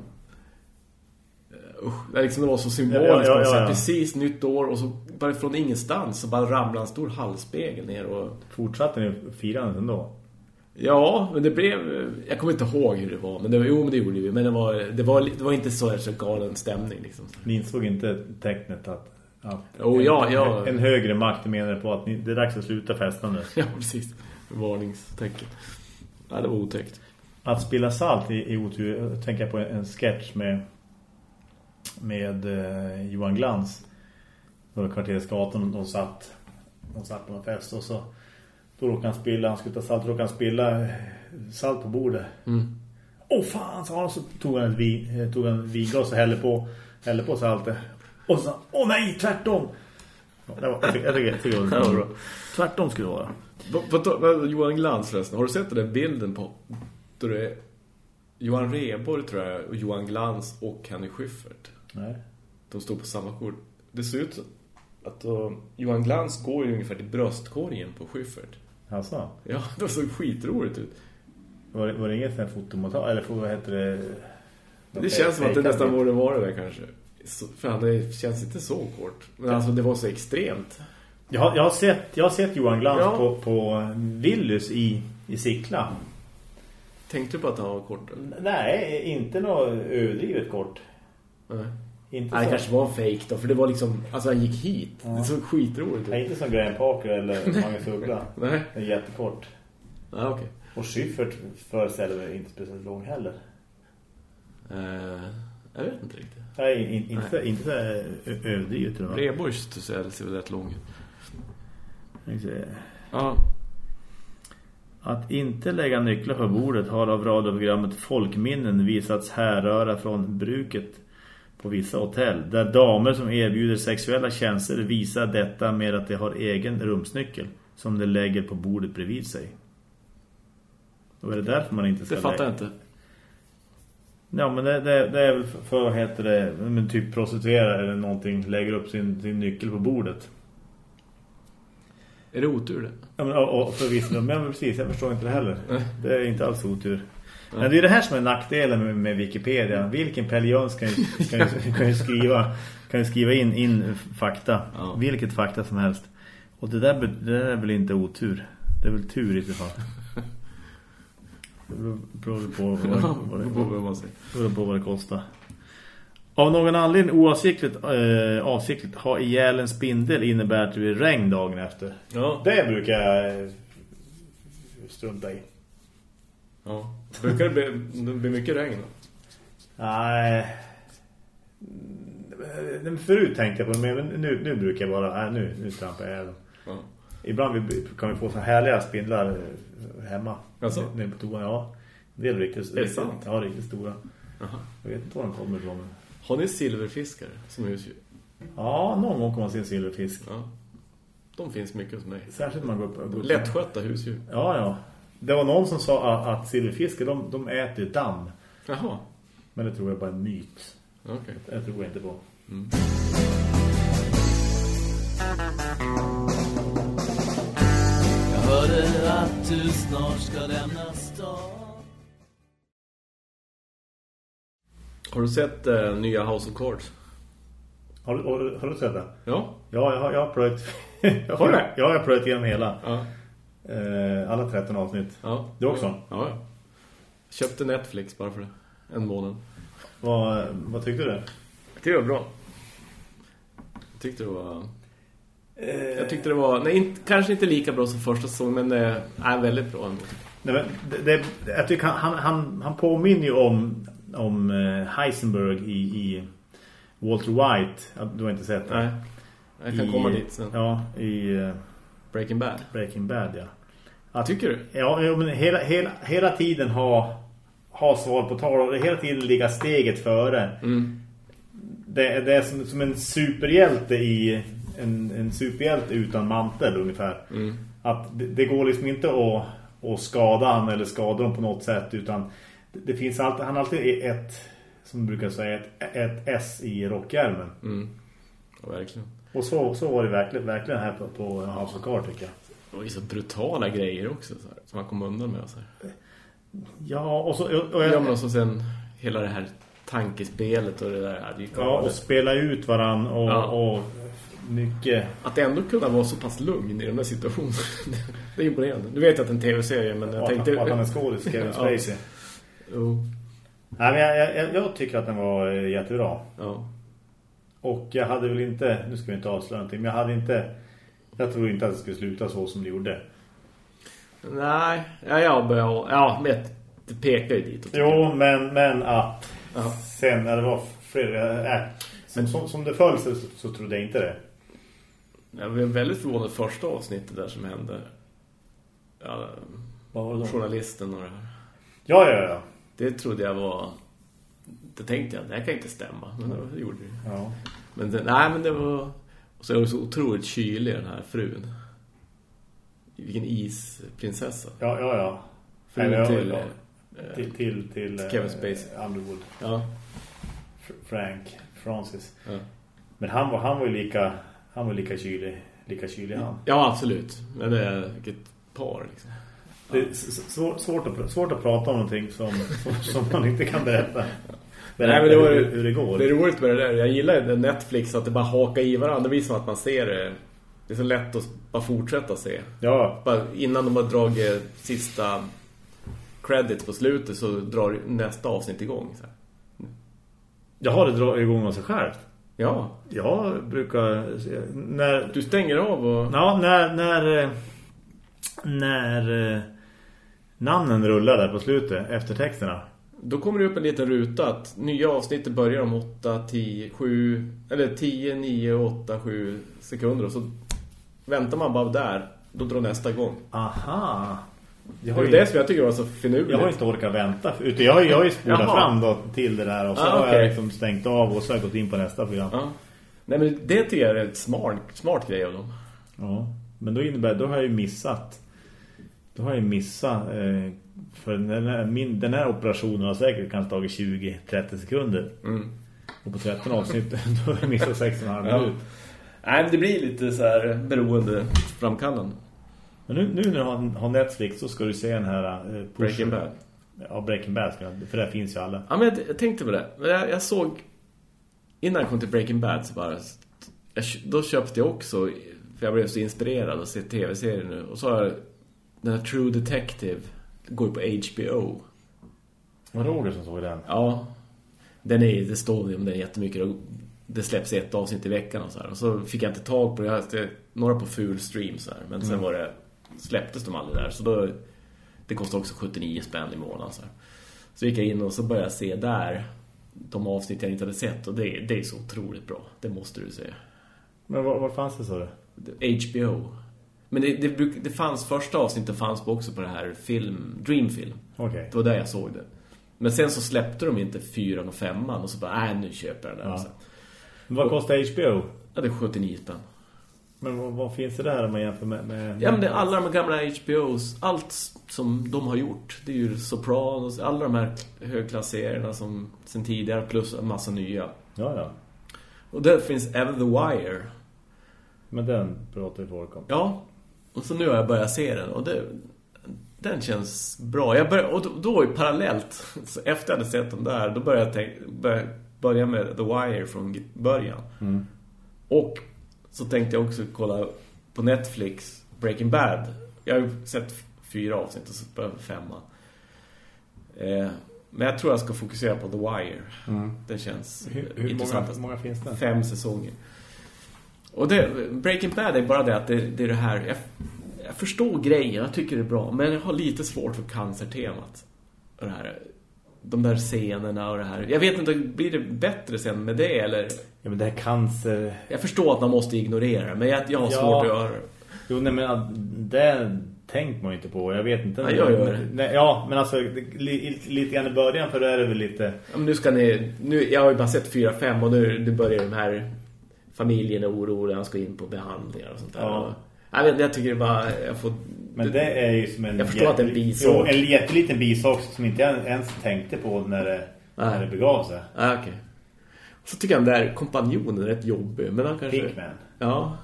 usch, det, liksom, det var så symboliskt. Ja, ja. Precis nytt år och så bara från ingenstans så bara ramlade en stor hallspegel ner och Fortsatte ni firandet ändå? Ja, men det blev... Jag kommer inte ihåg hur det var. Men det var, jo, men det gjorde vi. Men det var, det var, det var inte så här så galen stämning. Liksom. Ni insåg inte tecknet att, att ja, en, ja. en högre makt menar på att ni, det är dags att sluta festa nu. *laughs* Ja, precis. Varningstecken. Ja, det var otäckt. Att spilla salt i, i otur, jag tänker på en, en sketch med med eh, Johan Glans på kvartersgatan och satt de satt på en fest och så då råkade han spilla, han skulle ta salt, råkade han spilla eh, salt på bordet. Mm. Åh fan, sa han så tog han ett vi, eh, tog ett vinglas och hällde på, hällde på saltet. Och så åh nej, tvärtom. Ja, det var, jag tycker, jag tycker, jag tycker det var *laughs* bra. Tvärtom skulle det vara. Vad- vad- Johan Glans förresten. Har du sett den där bilden på... Då det är Johan Reborg tror jag och Johan Glans och Henny Schyffert. Nej. De står på samma kort. Det ser ut att då, Johan Glans går ju ungefär till bröstkorgen på Schyffert. Alltså, Ja, *laughs* det såg skitroligt ut. var det, var det inget fotomontag? Eller vad heter det? Det känns som att det nästan borde vara det kanske. Fan, det känns inte så kort. Men alltså det var så extremt. Jag har, jag har, sett, jag har sett Johan Glans Ja. på, på Willys i, i Sickla. Tänkte du på att han var kort? eller? Nej, inte något överdrivet kort. Nej. Inte Nej, det kanske var en fake då. För det var liksom, alltså han gick hit. Det såg skitroligt nej, ut. inte som Graham Parker eller Magnus Uggla. *laughs* Nej, Det är jättekort. ja, okej. Och Schyffert föreställer inte speciellt lång heller. Eh, jag vet inte riktigt. Nej, in, inte, inte så här överdrivet. Reborgs ser väl rätt lång ut. Ja. Att inte lägga nycklar på bordet har av radioprogrammet Folkminnen visats härröra från bruket på vissa hotell. Där damer som erbjuder sexuella tjänster visar detta med att de har egen rumsnyckel som de lägger på bordet bredvid sig. Och är det därför man inte ska Det fattar jag inte. Ja, men det, det, det är väl för, vad heter det, men typ prostituerare eller någonting lägger upp sin, sin nyckel på bordet. Är det otur det? Ja, men, och, och för vissa, men precis, jag förstår inte det heller. *laughs* Det är inte alls otur. Men det är det här som är nackdelen med, med Wikipedia. Vilken Pelle Jöns kan ju, kan ju, *laughs* kan ju skriva, kan ju skriva in, in fakta. Ja. Vilket fakta som helst. Och det där, det där är väl inte otur. Det är väl tur i så fall. Beror- på vad, Ja, vad, det beror på vad det kostar. Av någon anledning oavsiktligt, eh, avsiktligt ha ihjäl en spindel innebär att det blir regn dagen efter. Ja. Det brukar jag eh, strunta i. ja. Brukar det bli, det blir mycket regn då? Nej. Mm, Förut tänkte jag på det, men nu, nu brukar jag bara, nej, nu, nu trampar jag dem. Ja. Ibland kan vi få så härliga spindlar eh, hemma. Alltså? Nere på toan, ja. Det är riktigt, Det är riktigt, sant? Ja, riktigt stora. Jaha. Jag vet inte var de kommer ifrån. men- Har ni silverfiskare som husdjur? Ja, någon gång kommer man se en silverfisk. Ja. De finns mycket hos mig. Särskilt när man går upp. Går upp Lättskötta husdjur. Ja, ja. Det var någon som sa att, att silverfiskar, de, de äter damm. Jaha. Men det tror jag bara är en myt. Okej. Jag tror inte på. Jag att du snart ska lämna stan Har du sett eh, nya House of Cards? Har, du- har, har du sett det? Ja. Ja, jag har, jag har plöjt... *laughs* jag Har du? Ja, jag har plöjt igenom hela. Ja. Eh, alla 13 avsnitt. ja. Du också? Ja, ja. Köpte Netflix bara för det. En månad. Vad, vad tyckte du? Jag tyckte det var bra. Jag tyckte det var... Jag tyckte det var... Nej, inte, kanske inte lika bra som första säsongen, men eh, är väldigt bra ändå. Nej, men det, det, jag tycker han, han, han, påminner ju om, om eh, Heisenberg i, i Walter White. Du har inte sett det? Nej. Jag kan i, komma dit sen. Ja, i eh, Breaking Bad. Breaking Bad, ja. Att, Tycker du? Ja, men hela, hela, hela tiden ha, ha svar på tal och hela tiden ligga steget före. Mm. Det, det är som, som en superhjälte i en, en superhjälte utan mantel ungefär. Mm. Att det, det går liksom inte att, att skada han eller skada dem på något sätt utan det, det finns alltid, han alltid ett som brukar säga ett, ett S i rockärmen. Mm. Ja, verkligen. Och så, så var det verkligen, verkligen här på, på House of Cards tycker jag. Det var ju så brutala grejer också så här, som man kom undan med. Så här. Ja, och så... Och, och jag, Ja, men också sen hela det här tankespelet och det där. Det Ja, och spela ut varann och, Ja. och mycket... Att ändå kunna vara så pass lugn i de där situationerna. *laughs* det är imponerande. Du vet att det är en tv-serie, men jag Jag tänkte... Att han är skådis, Kevin *laughs* Ja. Spacey. Jo, Nej, men jag, jag, jag tycker att den var eh, jättebra. ja. Och jag hade väl inte... Nu ska vi inte avslöja någonting, men jag hade inte... Jag tror inte att det skulle sluta så som det gjorde. Nej, ja, jag börjar... Ja, men det pekar ju dit. Jo, men, men att... Ja. Sen när det var fler... Äh, men som, som det föll så, så trodde jag inte det. Jag blev väldigt förvånad första avsnittet där som hände. Ja, Vad var det journalisten och det här. Ja, ja, ja. Det trodde jag var... Det tänkte jag, det här kan inte stämma. Men det gjorde det. ja. Men det, nej, men det var... Och så är det så otroligt kylig den här frun. Vilken isprinsessa. Ja, ja, ja. Frun Nej, till... ja. eh, Till, till, till eh, Kevin Spacey. Underwood. Ja, Frank Francis. ja. Men han var, han var ju lika han var lika kylig, lika kylig han. ja, absolut. Men det är vilket par liksom. Det är svår, svårt, att, svårt att prata om någonting som, som, som man inte kan berätta. berätta Nej, men det var hur, hur det går. Det är roligt med det där. Jag gillar Netflix att det bara hakar i varandra. Det visar som att man ser det. Det är så lätt att bara fortsätta se. Ja, Bara innan de har dragit sista credits på slutet så drar nästa avsnitt igång. Så här. jag har det dra igång av sig själv. Ja, Jag brukar... När, du stänger av och... ja, när, när, eh, när eh, namnen rullar där på slutet, efter texterna. Då kommer det upp en liten ruta att nya avsnittet börjar om 8, 10, 7 eller 10, 9, 8, 7 sekunder och så väntar man bara där. Då drar nästa igång. Aha. Jag Det har är ju, det som jag tycker var så finurligt. jag har inte orkat vänta. Utan jag, jag har ju spolat fram då till det där och så Ah, har jag liksom stängt av och så har jag gått in på nästa program. Ja. Nej men det tycker jag är ett smart, smart grej av dem. Ja, men då innebär då har jag ju missat då har jag ju missat eh, för den här, min, den här operationen har säkert kanske tagit 20-30 sekunder. Mm. Och på 13 avsnitt *laughs* då har jag missat 16,5 Ja. minut. Nej men det blir lite så här beroende framkallande. Men nu, nu när du har, har Netflix så ska du se den här eh, Breaking Bad. Ja, Breaking Bad för där finns ju alla. Ja men jag, jag tänkte på det. Jag, jag såg innan jag kom till Breaking Bad så bara jag, då köpte jag också för jag blev så inspirerad att se tv-serier nu och så har jag den här True Detective går ju på HBO. Vad Roger som såg den? Ja. Den är det står ju om den jättemycket och det släpps ett avsnitt i veckan och så här. Och så fick jag inte tag på det. Jag hade några på full stream så här. Men sen Mm. var det släpptes de aldrig där. Så då det kostar också 79 spänn i månaden så här. Så gick jag in och så började jag se där de avsnitt jag inte hade sett och det, det är så otroligt bra. Det måste du se. Men var, var fanns det så? HBO. Men det, det, det fanns första avsnittet fanns också på det här film Dreamfilm. Okej. Det var där jag såg det. Men sen så släppte de inte fyran och femman och så bara, nej nu köper jag den. Ja. Så, Men Vad kostar HBO? ja, det är 79 spänn. Men vad, vad finns det där om man jämför med... med Ja, men det är alla de gamla HBOs, allt som de har gjort. Det är ju Sopranos, alla de här högklasserierna som sen tidigare, plus en massa nya. Ja, ja. Och där finns även The Wire. Men den pratar ju folk om. Ja, och så nu har jag börjat se den och det, den känns bra. Jag började, och då, då parallellt, *laughs* så efter jag hade sett den där, då började jag tänka, börja, börja med The Wire från början. Mm. Och så tänkte jag också kolla på Netflix Breaking Bad. Jag har ju sett fyra avsnitt och så börjar femma. Eh, men jag tror jag ska fokusera på The Wire. Mm. Det känns Hur, hur många, intressant. hur många finns det? Fem säsonger. Och det, Breaking Bad är bara det att det, det är det här... Jag, jag förstår grejen, jag tycker det är bra. Men jag har lite svårt för cancertemat. Och det här. De där scenerna och det här. Jag vet inte, blir det bättre sen med det eller? Ja, men det här cancer... Jag förstår att man måste ignorera men jag, jag har Ja. svårt att göra. Jo, nej, men det tänker man ju inte på. Jag vet inte. Ja, jag gör det. Nej, ja, men alltså li, lite grann i början för då är det väl lite... Ja, men nu ska ni, nu, jag har ju bara sett 4-5 och nu, nu börjar de här familjen är oroliga, han ska in på behandlingar och sånt där. Ja. Jag, vet, jag tycker det bara, jag får... Men det är ju som en... Jag förstår att det är en jätte- bisak. Jo, en jätteliten bisak som inte jag ens tänkte på när det, när det begav sig. Ja, okej. Så tycker jag den där kompanjonen är rätt jobbig, men han kanske... Pinkman. Ja,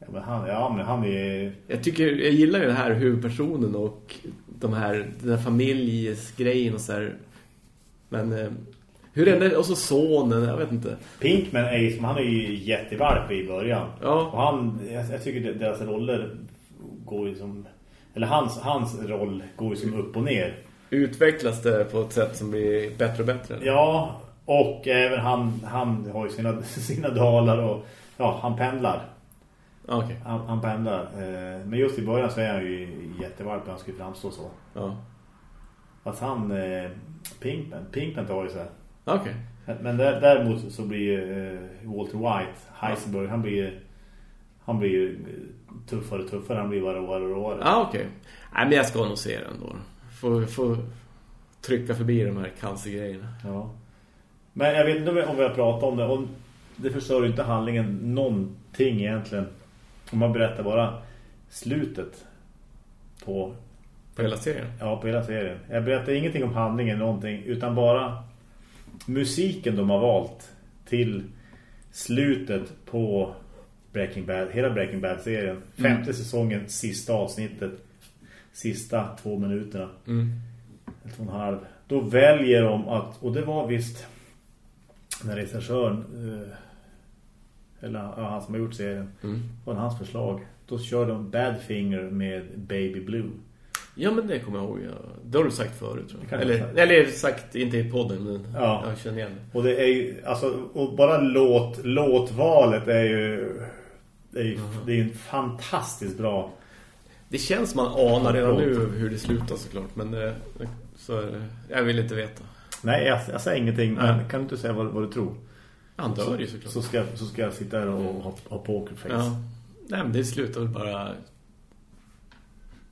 Ja, men han, ja, men han är jag tycker, jag gillar ju det här huvudpersonen och de här, den här familjesgrejen och så här. Men eh, hur är det, och så sonen, jag vet inte. Pinkman är ju som, han är ju jättevalp i början. Ja. Och han, jag, jag tycker deras roller går ju som... Eller hans, hans roll går ju som upp och ner. Utvecklas det på ett sätt som blir bättre och bättre? Ja, och även han, han har ju sina, *laughs* sina dalar och ja, han pendlar. Okej, Han, han pendlar. Eh, men just i början så är han ju jättevarp han skulle framstå så. ja. Fast han, eh, Pinkman, Pinkman tar ju sig. Okej. Men där, däremot så blir eh, Walter White, Heisenberg, han blir han blir ju tuffare och tuffare. Han blir bara råare och råare. Ja, okej. Nej, men jag ska nog se den då. Få, få trycka förbi de här cancergrejerna. Ja. Men jag vet inte om vi har pratat om det. Och det förstör ju inte handlingen någonting egentligen. Om man berättar bara slutet på, På hela serien. ja, på hela serien. Jag berättar ingenting om handlingen någonting. Utan bara musiken de har valt till slutet på Breaking Bad. Hela Breaking Bad-serien. Femte säsongen, sista avsnittet. Sista två minuterna. Mm. Två och en halv. Då väljer de att, och det var visst när regissören eh, eller ja, han som har gjort serien Mm. var hans förslag. Då kör de Badfinger med Baby Blue. Ja, men det kommer jag ihåg. Det har du sagt förut, tror jag. jag Eller, säga. eller sagt, inte i podden, men Ja. jag känner igen det. Och det är ju, alltså, och bara låt, låtvalet är ju det är ju det är en fantastiskt bra Det känns man anar redan Låt. nu hur det slutar såklart, men eh, så, jag vill inte veta. Nej, jag, jag säger ingenting, Nej. men kan du inte säga vad, vad du tror? Han dör ju såklart. Så ska, så ska jag sitta här och ha, ha pokerface. ja. Nej, men det slutar väl bara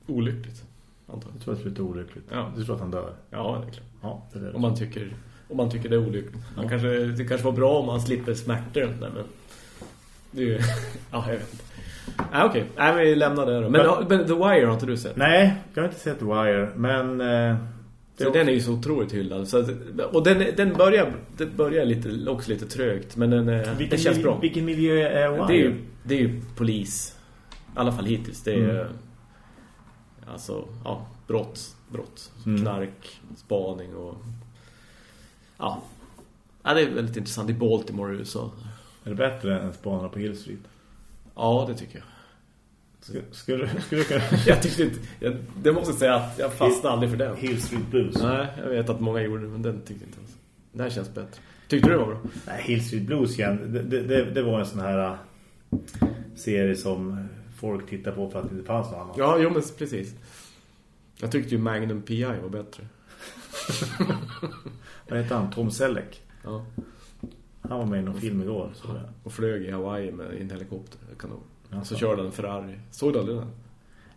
olyckligt, antar Jag tror att det slutar olyckligt. Ja. Du tror att han dör? Ja, det är klart. Ja, det är det. Om man tycker, om man tycker det är olyckligt. Han Ja. kanske, det kanske var bra om han slipper smärtor. Nej, men det är ju, *laughs* ja, jag vet inte. Nej, okej. Nej, vi lämnar det då. Men, Men- men The Wire har inte du sett? Nej, jag har inte sett Wire, men... Eh, Så den är ju så otroligt hyllad. Så att, och den, den, börjar, den börjar lite, också lite trögt, men den, eh, vilken, det känns bra. Vilken miljö är Wire? Det är, ju, det är ju polis. I alla fall hittills. Det är Mm. Alltså, ja, brott, brott. Mm. Knark, spaning och... Ja. ja, det är väldigt intressant. I Baltimore i USA. Är det bättre än Spanarna på Hill Street? Ja, det tycker jag. Skulle, skulle, skulle kunna... *laughs* Jag tyckte inte... Jag, det måste jag säga att jag fastnade aldrig för den. Hill Street Blues? Nej, jag vet att många gjorde det, men den tyckte inte ens. Det här känns bättre. Tyckte du det var bra? Nej, Hill Street Blues igen. Det, det, det, det var en sån här äh, serie som folk tittar på för att det inte fanns något annat. Ja, jo men precis. Jag tyckte ju Magnum P.I. var bättre. *laughs* Vad heter han? Tom Selleck. Ja. Han var med i någon film igår. Så det. Och flög i Hawaii med i en helikopter. Kanon. Ja, så körde han en Ferrari. Såg du aldrig den?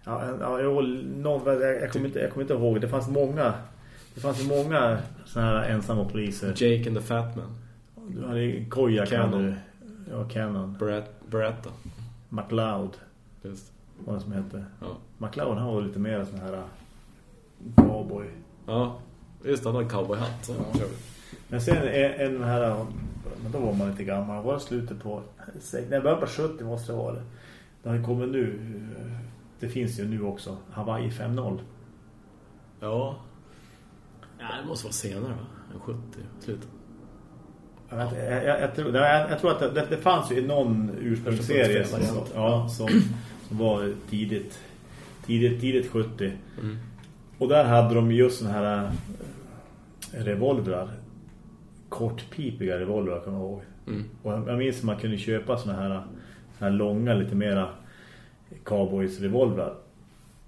Ja, ja jo, någon, jag, jag, kommer inte, jag kommer inte ihåg. Det fanns många... Det fanns ju många såna här ensamma poliser. Jake and the Fat Man. Du hade Koja kan Cannon. du. Ja, Cannon. Brett, Beretta. McLeod. Just. Vad det som hette. Ja. McLeod han var lite mer sån här äh, cowboy. ja. Just han hade cowboyhatt. Ja. Men sen en, en här, men då var man lite gammal. Var det slutet på, nej början på 70 måste det vara det. Ju kommit nu, det finns ju nu också, Hawaii 5.0. Ja. Ja, det måste vara senare va? En 70, slutet. Jag, jag, jag, jag, tror, jag, tror att det, det fanns ju i någon ursprungsserie som, ja, som, som var tidigt, tidigt, tidigt 70. Mm. Och där hade de just såna här äh, revolvrar. Kortpipiga revolvrar kan jag ihåg. Mm. Och jag minns att man kunde köpa såna här, såna här långa, lite mera cowboys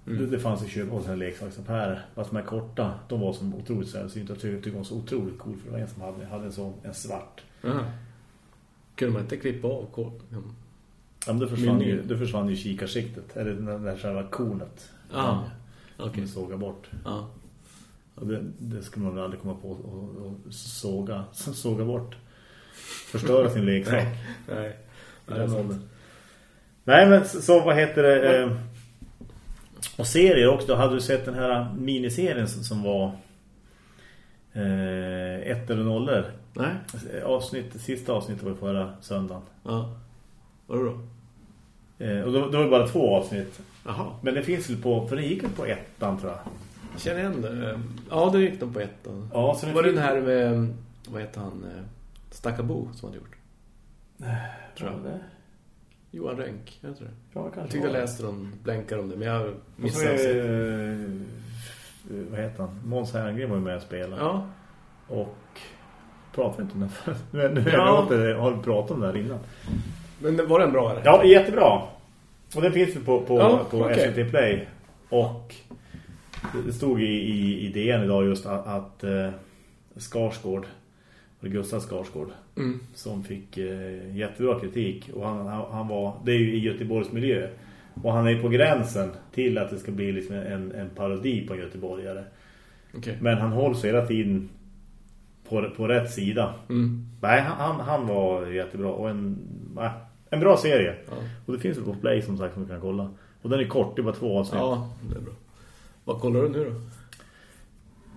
revolvrar. Det, fanns i köp hos en leksaksaffärer. Fast de här korta, de var som otroligt sällsynta. Jag tyckte de så otroligt cool för det var en som hade, hade en sån en svart. Aha. Kunde man inte klippa av kol? Ja. Men det försvann, Min- ju, det försvann ju kikarsiktet. Eller det där själva kornet. Ah, Okej. okej. Såga bort. Och det, det skulle man väl aldrig komma på att såga, *laughs* såga bort. Förstöra sin leksak. *laughs* Nej. Den åldern. Nej, men så, så vad heter det? Eh, och serier också. Då hade du sett den här miniserien som, som var eh, ett eller nollor. Nej. Avsnitt, sista avsnittet var förra söndagen. Ja. Vadå då? Eh, och då, då var det bara två avsnitt. Jaha. Men det finns väl på, för det gick väl på ettan tror jag. Känner igen det. Ja, det gick de på ettan. Ja, så Var det den här med, vad heter han, eh, Stackabo som hade gjort? Tror jag det? Johan Rönk, jag tror det. Ja, Jag kanske tyckte jag var det. läste någon blänkar om det, men jag missade är, eh, vad heter han? Måns Herngren var ju med och spelade. Ja, Och pratar inte om förut. *laughs* Men nu Ja. ja. jag har pratat om det här innan. men var den bra eller? Ja, jättebra. Och den finns ju på, på, Ja, på okej. SVT Play. Och det stod i, i, i DN idag just att, att eh, Skarsgård, Gustav Skarsgård, Mm. som fick eh, jättebra kritik. Och han, han, han var, det är ju i Göteborgs miljö. Och han är på gränsen till att det ska bli liksom en, en parodi på en göteborgare. Okej. Men han hålls hela tiden på, på rätt sida. Mm. Nej, han, han, var jättebra. Och en, nej, en bra serie. Ja. Och det finns ju på Play som sagt som du kan kolla. Och den är kort, det är bara två avsnitt. ja, det är bra. Vad kollar du nu då?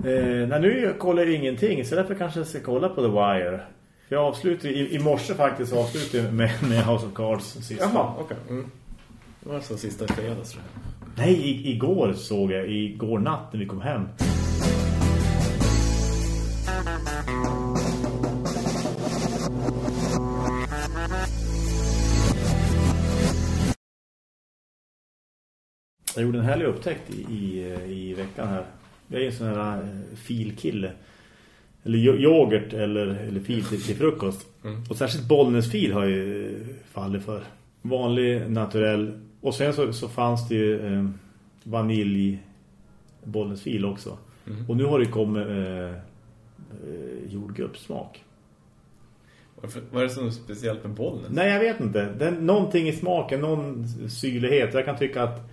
Eh, nej, nu kollar jag ingenting. Så därför kanske jag ska kolla på The Wire. För jag avslutar i, i morse faktiskt avslutar jag med, med House of Cards sista. Jaha, okej. Mm. Det var så sista fredags tror jag. Nej, igår såg jag. Igår natt när vi kom hem. Jag gjorde en härlig upptäckt i, i, i veckan här. Jag är en sån här eh, filkille. Eller yo- yoghurt eller, eller fil till, till frukost. Mm. Och särskilt Bollnäsfil har jag ju fallit för. Vanlig, naturell. Och sen så, så fanns det ju eh, vanilj Bollnäsfil också. Mm. Och nu har det kommit eh, eh, jordgubbssmak. Varför, vad är det som är speciellt med bollen? Nej, jag vet inte. Den, någonting i smaken, någon syrlighet. Jag kan tycka att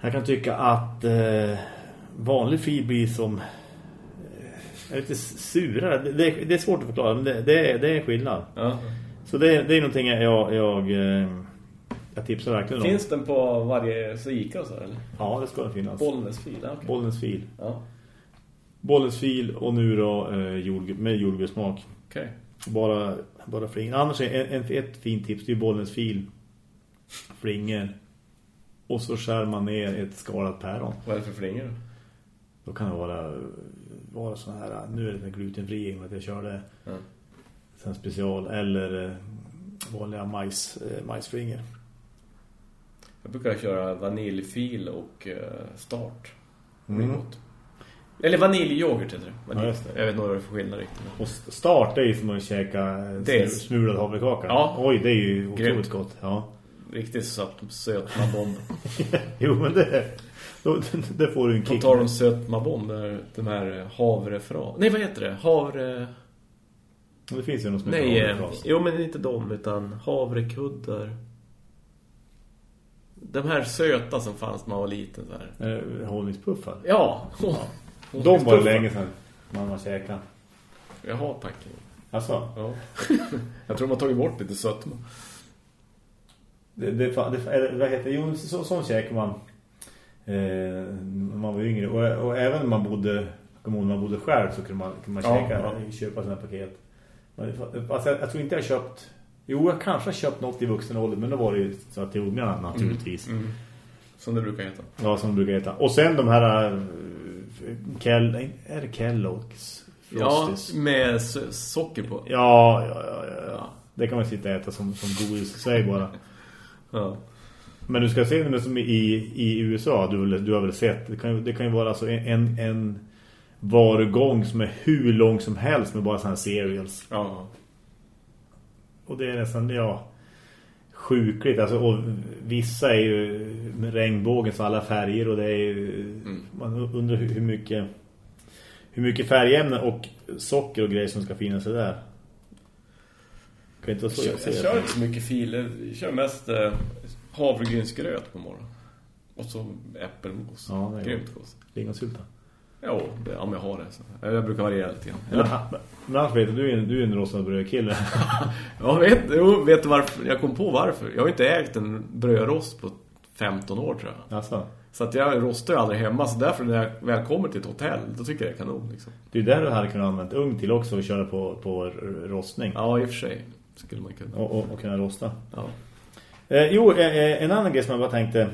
jag kan tycka att eh, vanlig fil blir som eh, är lite surare. Det, det, är svårt att förklara, men det, det, är, det är en skillnad. Ja. Så det, det är någonting jag, jag, eh, jag tipsar verkligen om. Finns den på varje Ica och så eller? Ja, det ska den finnas. Bollnäsfil, ja, okej. Bollens fil. Ja, Bollens fil och nu då eh, jord, med jordgubbssmak. okej. Bara, bara flingor. Annars är en, en, ett fint tips, det är bollens fil. Flingor. Och så skär man ner ett skalat päron. Vad är det för flingor då? Kan det vara, vara sån här, nu är det glutenfri i att jag körde Ja. sen special. Eller eh, vanliga majs, eh, majsflingor. Jag brukar köra vaniljfil och eh, start. Mm. Mm. Eller vaniljyoghurt heter det. Vanilj. Ja, det. Jag vet inte vad det är för skillnad riktigt. Och start är ju som att käka smulad havrekaka. Ja. Oj, det är ju otroligt Grymt. gott. Ja. Riktigt söt, sötmabomb. *laughs* jo, men det, *laughs* det får du en På kick. tal om sötmabomb, där de här havrefra... Nej, vad heter det? Havre... Det finns ju något som heter Nej, eh, havrekras. jo men inte de, utan havrekuddar. De här söta som fanns när man var liten. Så här. Eh, Hållningspuffar. Ja, *laughs* De var det länge sedan man var käka. Jag har packning. Alltså, Ja. *laughs* Jag tror de har tagit bort lite sötma. det, det, det, eller, vad heter det? Jo, så, sån käkar man eh, man var yngre. Och, och även när man bodde, när man bodde själv så kunde man, kunde man Ja, käka, ja. köpa sådana paket. Men, alltså, jag, jag tror inte jag köpt... Jo, jag kanske har köpt något i vuxen ålder, men då var det ju så att till ungarna naturligtvis. Mm. Som det brukar heta. Ja, som det brukar heta. Och sen de här... Uh, Kell, är det Kellogg's? Ja, med so- socker på. Ja, ja, ja, ja, ja. Det kan man sitta och äta som, som godis. Säg bara. Ja. Men du ska se det som i, i USA. Du, du har väl sett. Det kan, det kan ju vara alltså en, en, varugång som är hur lång som helst med bara sådana här cereals. Ja. Och det är nästan, ja... sjukligt. Alltså, och vissa är ju med regnbågens alla färger och det är ju, Mm. man undrar hur, mycket hur mycket färgämnen och socker och grejer som ska finnas i det där. Kan inte vara så Jag, jag jag kör inte så mycket filer. Jag kör mest eh, havregrynsgröt på morgonen. Och så äppelmos. Ja, det är Grymt gott. Lingonsylta. Jo, det, om jag har det. Så. Jag brukar variera lite grann. Men, men annars vet du, du är, en- du är en rostad brödkille. *laughs* Jag vet, jo, vet du varför? Jag kom på varför. Jag har inte ägt en brödrost på 15 år tror jag. alltså, Så att jag rostar ju aldrig hemma. Så därför när jag väl kommer till ett hotell, då tycker jag det är kanon. Liksom. det är där du hade kunnat använda ugn till också och köra på, på rostning. Ja, i och för sig skulle man kunna. Och, och, och kunna rosta. Ja. Eh, jo, eh, eh, en annan grej som jag bara tänkte.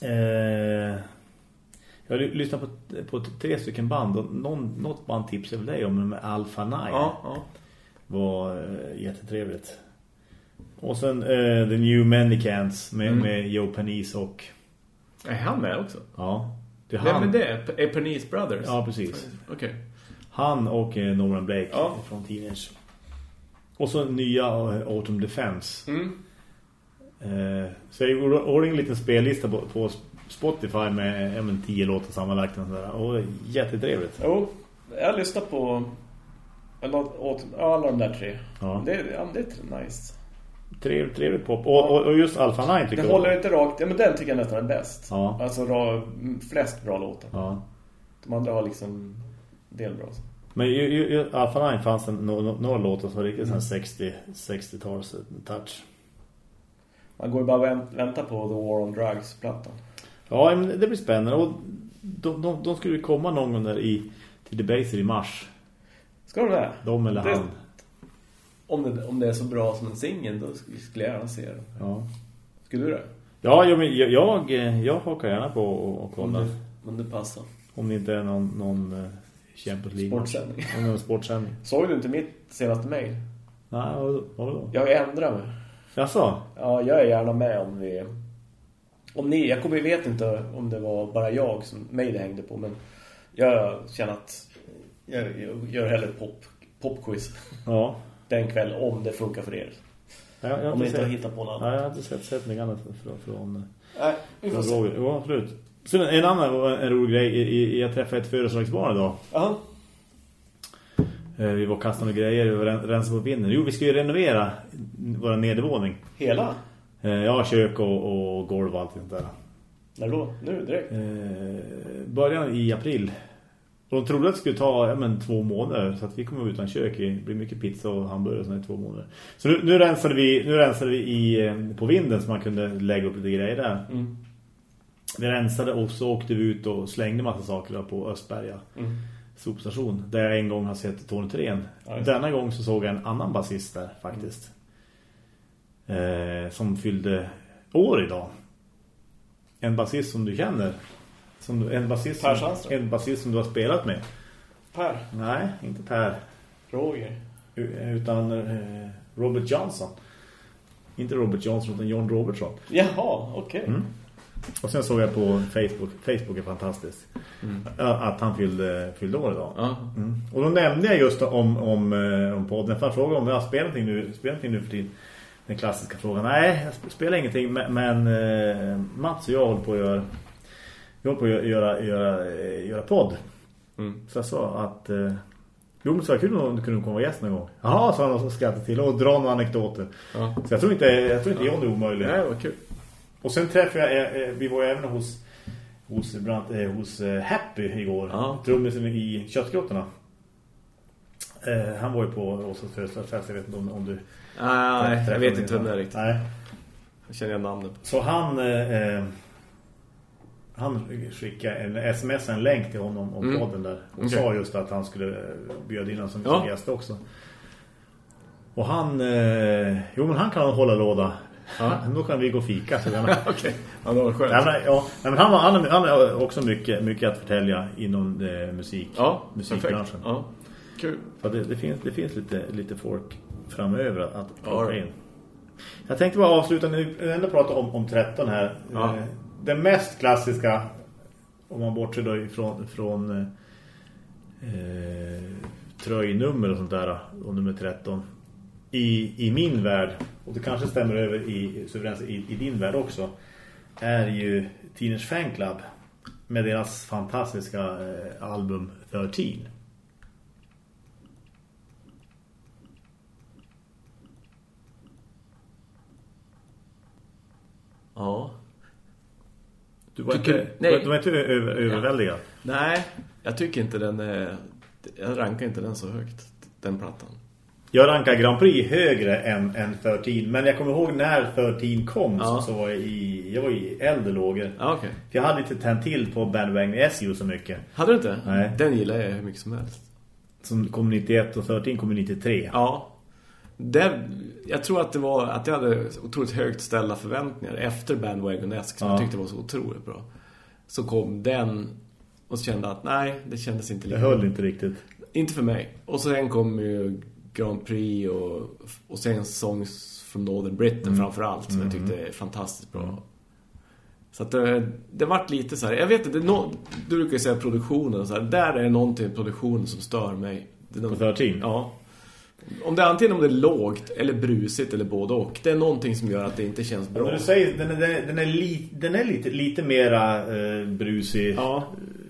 Eh, jag har ly- lyssnat på, på tre stycken band och någon, något band tipsade väl dig om med Alpha Nine. Ja, ja. var eh, jättetrevligt. Och sen eh, The New Mendicants med, Mm. med Joe Panis och Är han med också? ja, det är Vem han. är det? Är Pernice Brothers? Ja, precis. Okej. Han och eh, Norman Blake Ja. från Teenage. Och så nya eh, Autumn Defense. Mm. Eh, så jag gjorde gjorde en liten spellista på, på Spotify med men, tio låtar sammanlagt. Och, sådär. och jättetrevligt. Jo, jag lyssnar på alla de där tre. Ja. Det, ja, det är nice. Trevligt, trevligt pop. Och, och, och just Alpha Nine tycker Det jag. håller inte rakt. Ja, men den tycker jag nästan är bäst. Ja. Alltså ra, flest bra låtar. Ja. De andra har liksom del bra. Men ju, ju, Alpha Nine fanns det no, några låtar som riktigt Mm. sån här 60, 60-tals touch. Man går ju bara och vänt, vänta på The War on Drugs-plattan. Ja, men det blir spännande. Och de, de, de skulle ju komma någon gång där i, till Debaser i mars. Ska de det? De eller Det- han. Om det, om det är så bra som en singel, då skulle jag gärna se det. Ja, Skulle du det? ja jag, men jag, jag, jag hakar gärna på och, och Om kolla. det, om det passar. Om det inte är någon, någon Champions League. Sportsändning. Om det är någon sportsändning. Såg du inte mitt senaste mejl? Nej, vad, vad då? Jag ändrar mig. Jaså? Ja, jag är gärna med om vi... Om ni, jag kommer vet inte om det var bara jag som mig det hängde på, men jag känner att jag, jag gör hellre pop, popquiz Ja. den kväll om det funkar för er. Jag, jag, Om ni inte har hittat på något nej, annat. jag har inte sett, sett något annat från, från, Nej, vi får från. Roger. Jo, absolut. Sen en annan en rolig grej. Jag träffade ett födelsedagsbarn idag. Jaha. Eh, Vi var kastade grejer ren- rensade på vinden. Jo, vi ska ju renovera vår nedervåning. Hela? Eh, Ja, kök och, och golv och allt sånt där. När då? Nu, direkt? Eh, början i april. De trodde att det skulle ta ja, men, två månader. Så att vi kommer utan kök. Det blir mycket pizza och hamburgare och sånt i två månader. Så nu, nu, rensade vi, nu rensade vi i, på vinden så man kunde lägga upp lite grejer där. Mm. Vi rensade och så åkte vi ut och slängde massa saker på Östberga Mm. Sopstation. Där jag en gång har sett Tony Thorén. Ja. Denna gång så såg jag en annan basist där faktiskt. Eh, som fyllde år idag. En basist som du känner. Som, en, basist som, en basist som du har spelat med. Per? Nej, inte Per. Roger? U- Utan eh, Robert Johnson. Inte Robert Johnson utan John Robertson. Jaha, okej. Mm. Och sen såg jag på Facebook. Facebook är fantastiskt. Ja, Att han fyllde, fyllde år idag. Ja. Mm. Och då nämnde jag just om, om, eh, om podden. För han frågade om jag spelar någonting nu, spelar någonting nu för tiden. Den klassiska frågan. Nej, jag sp- spelar ingenting. Men, men eh, Mats och jag håller på att göra, vi håller på att göra, göra, eh, göra podd. Mm. Så jag sa att... Eh, jo, men så var kul om du kunde komma och gästa någon gång. Jaha, sa han och så skrattade till. Och dra några anekdoter. Ja. Så jag tror inte, jag tror inte John är omöjlig. Nej, vad kul. Och sen träffade jag, eh, eh, vi var ju även hos hos, bland, eh, hos eh, Happy igår. Ja. Trummisen i Köttgrottorna. Eh, han var ju på Åsas födelsedagsfest, jag vet inte om, om du... Nej, jag vet inte vem det är riktigt. Nej. Jag känner jag namnet på. Så han... Eh, han skickade en sms en länk till honom om Mm. podden där. Och Okej. sa just att han skulle bjuda in honom som Ja. gäst också. Och han... Jo, men han kan hålla låda. Ja. *laughs* Då kan vi gå och fika. Så. *laughs* Ja, det var skönt. Nej, men, ja, men han, han, han har också mycket, mycket att förtälja inom eh, musik, Ja, musikbranschen. Ja, kul. För det, det, finns, det finns lite, lite folk framöver att Ja, plocka det. in. Jag tänkte bara avsluta, när vi ändå prata om, om 13 här. Ja. Eh, Den mest klassiska, om man bortser då ifrån från eh, tröjnummer och sånt där, och nummer 13. I, i min värld, och det kanske stämmer över i, i, i din värld också, är ju Teenage Fan Club med deras fantastiska eh, album 13. Ja. Du var Tycker- inte, nej. Du var inte över, överväldigad. Nej, jag tycker inte den är... Jag rankar inte den så högt, den plattan. Jag rankar Grand Prix högre än, än 13. Men jag kommer ihåg när 13 kom Ja. så, så var jag i, jag var i äldre lågor. Ja, okej. För jag hade inte tänt till på Bandwagon SU så mycket. Hade du inte? Nej. Den gillar jag hur mycket som helst. Som kom 91 och 13 kom 93. Ja. Det, jag tror att det var att jag hade otroligt högt ställda förväntningar efter Bandwagon-esk som Ja. jag tyckte var så otroligt bra. Så kom den och kände att nej, det kändes inte Det lika höll inte riktigt. Inte för mig. Och sen kom ju Grand Prix och, och sen Songs from Northern Britain Mm. framförallt som jag tyckte är fantastiskt bra. Så att det, det vart lite så här, jag vet inte, det nå- du brukar ju säga produktionen så här, där är någonting i produktionen som stör mig. Det är På någon- 13? Ja. Om det är antingen om det är lågt eller brusigt eller både och. Det är någonting som gör att det inte känns Bra. bra. Du säger, den, är- den, är- den, är, li, den är lite, lite mera eh, brusig, Ja.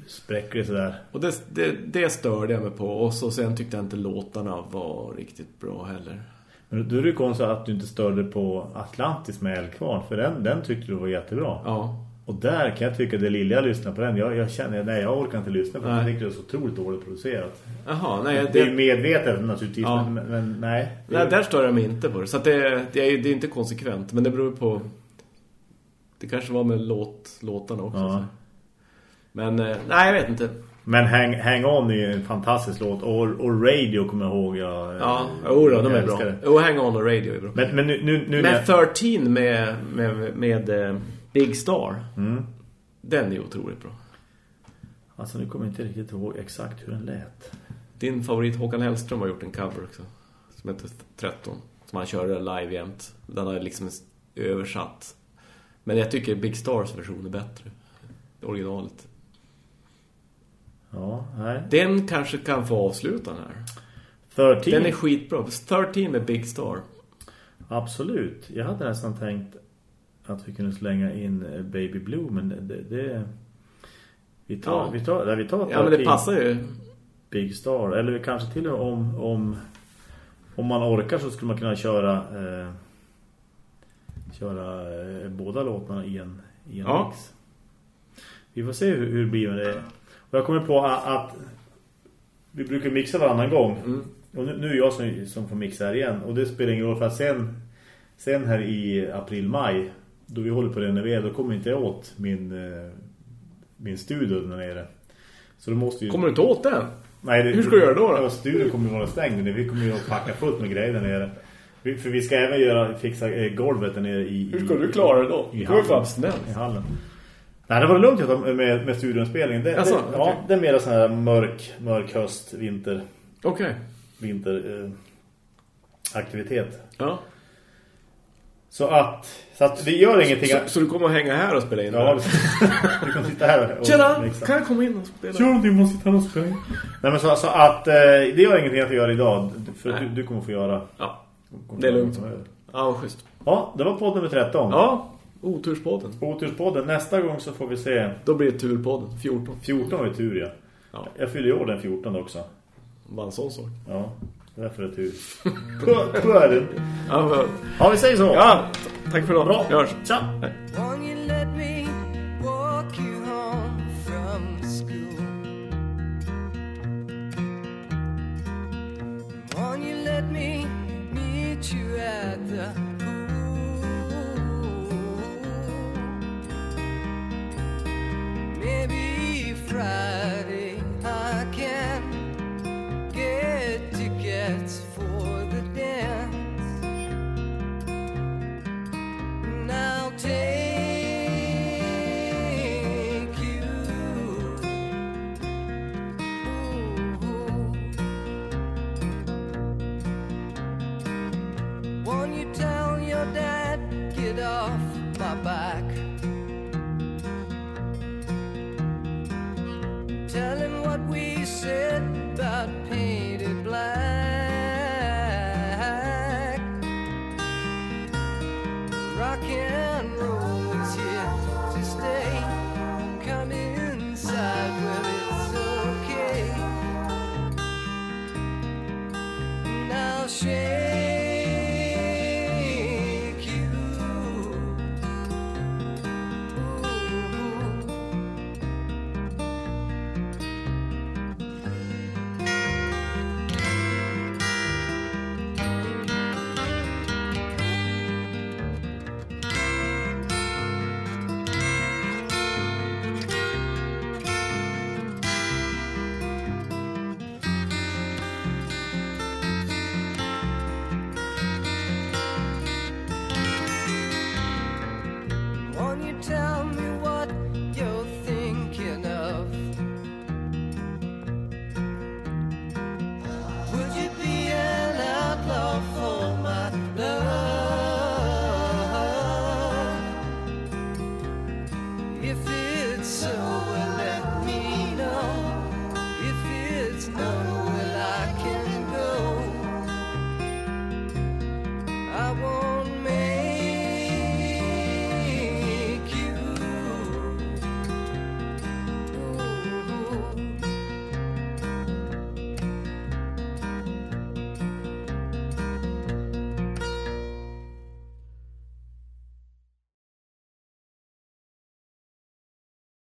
Spräcklig sådär. Och det, det, det störde jag mig på. Och så sen tyckte jag inte låtarna var riktigt bra heller. Men då är det ju konstigt att du inte störde på Atlantis med Älgkvarn. För den, den tyckte du var jättebra. Ja. Och där kan jag tycka det lilla jag lyssnar på den. Jag, jag känner, nej jag orkar inte lyssna på den. Jag tycker det är så otroligt dåligt producerat. Jaha, nej, Det är ju det, medvetet naturligtvis, Ja. men, men nej. Nej, där stör jag mig inte på det. Så det, det, är, det är inte konsekvent. Men det beror på... Det kanske var med låt, låtarna också. Ja. Men eh, nej, jag vet inte. Men Hang, Hang On är ju en fantastisk låt. Och, och Radio kommer jag ihåg. Jag, Ja, jo då, de är bra. det. Jo, Hang On och Radio är bra. Men, men nu, nu, nu Men jag- 13 med, med, med eh, Big Star, mm. den är otroligt bra. Alltså nu kommer jag inte riktigt ihåg exakt hur den lät. Din favorit Håkan Hellström har gjort en cover också. Som heter 13. Som han körde live jämt. Den har liksom översatt. Men jag tycker Big Stars version är bättre. Originalet. Ja, nej. Den kanske kan få avsluta den här. 13, Den är skitbra. 13 med Big Star. absolut. Jag hade nästan tänkt att vi kunde slänga in eh, Baby Blue, men det... det, vi tar, Ja. vi tar, nej, vi tar Ja, men det 13. passar ju. Big Star. Eller kanske till och med om, om, om man orkar så skulle man kunna köra eh, köra eh, båda låtarna i en, i en Ja. mix. Vi får se hur, hur blir med det. Och jag kommer på att, att vi brukar mixa varannan gång. Mm. Och nu, nu är jag som, som får mixa här igen. Och det spelar ingen roll för att sen, sen här i april-maj då vi håller på att renovera, då kommer inte jag åt min, eh, min studio där nere. Så då måste ju... Kommer du inte åt den? Nej, det, Hur ska du göra då, då? Ja, studion kommer vara stängd. Vi kommer ju att packa fullt med grejer där nere. För vi ska även göra, fixa eh, golvet där nere i... Hur ska i- du klara det då? I hallen. I hallen. Nej, det var lugnt jag med, med studionspelningen. Det, Alltså, det, ja, okej. det är mer sån här mörk, mörk höst, vinter, Okej. vinter eh, aktivitet. Ja. Så att, så att det gör ingenting. Så, så du kommer att hänga här och spela in? Ja, du kan sitta här och Tjena! mixa. Kan jag komma in och spela? Kör du måste sitta här och spela. Nej men så, så att eh, det gör ingenting att vi gör idag. För du, du kommer få göra. Ja, det är lugnt. Ja, schysst. Ja, det var podd nummer 13. Ja, oturspodden. Oturspodden. Nästa gång så får vi se. Då blir det turpodden, 14. 14 var ju tur ja. Ja, Jag fyller i år den 14 också. bara en sån sak. Ja, därför är det tur. På, är det. Ja, men, Ja, vi säger så. ja tack för idag. Bra. Vi hörs. Tja. Hej. You Maybe Friday I can get tickets for the dance. And I'll take you. Won't you tell your dad, get off my back? What we said that pain.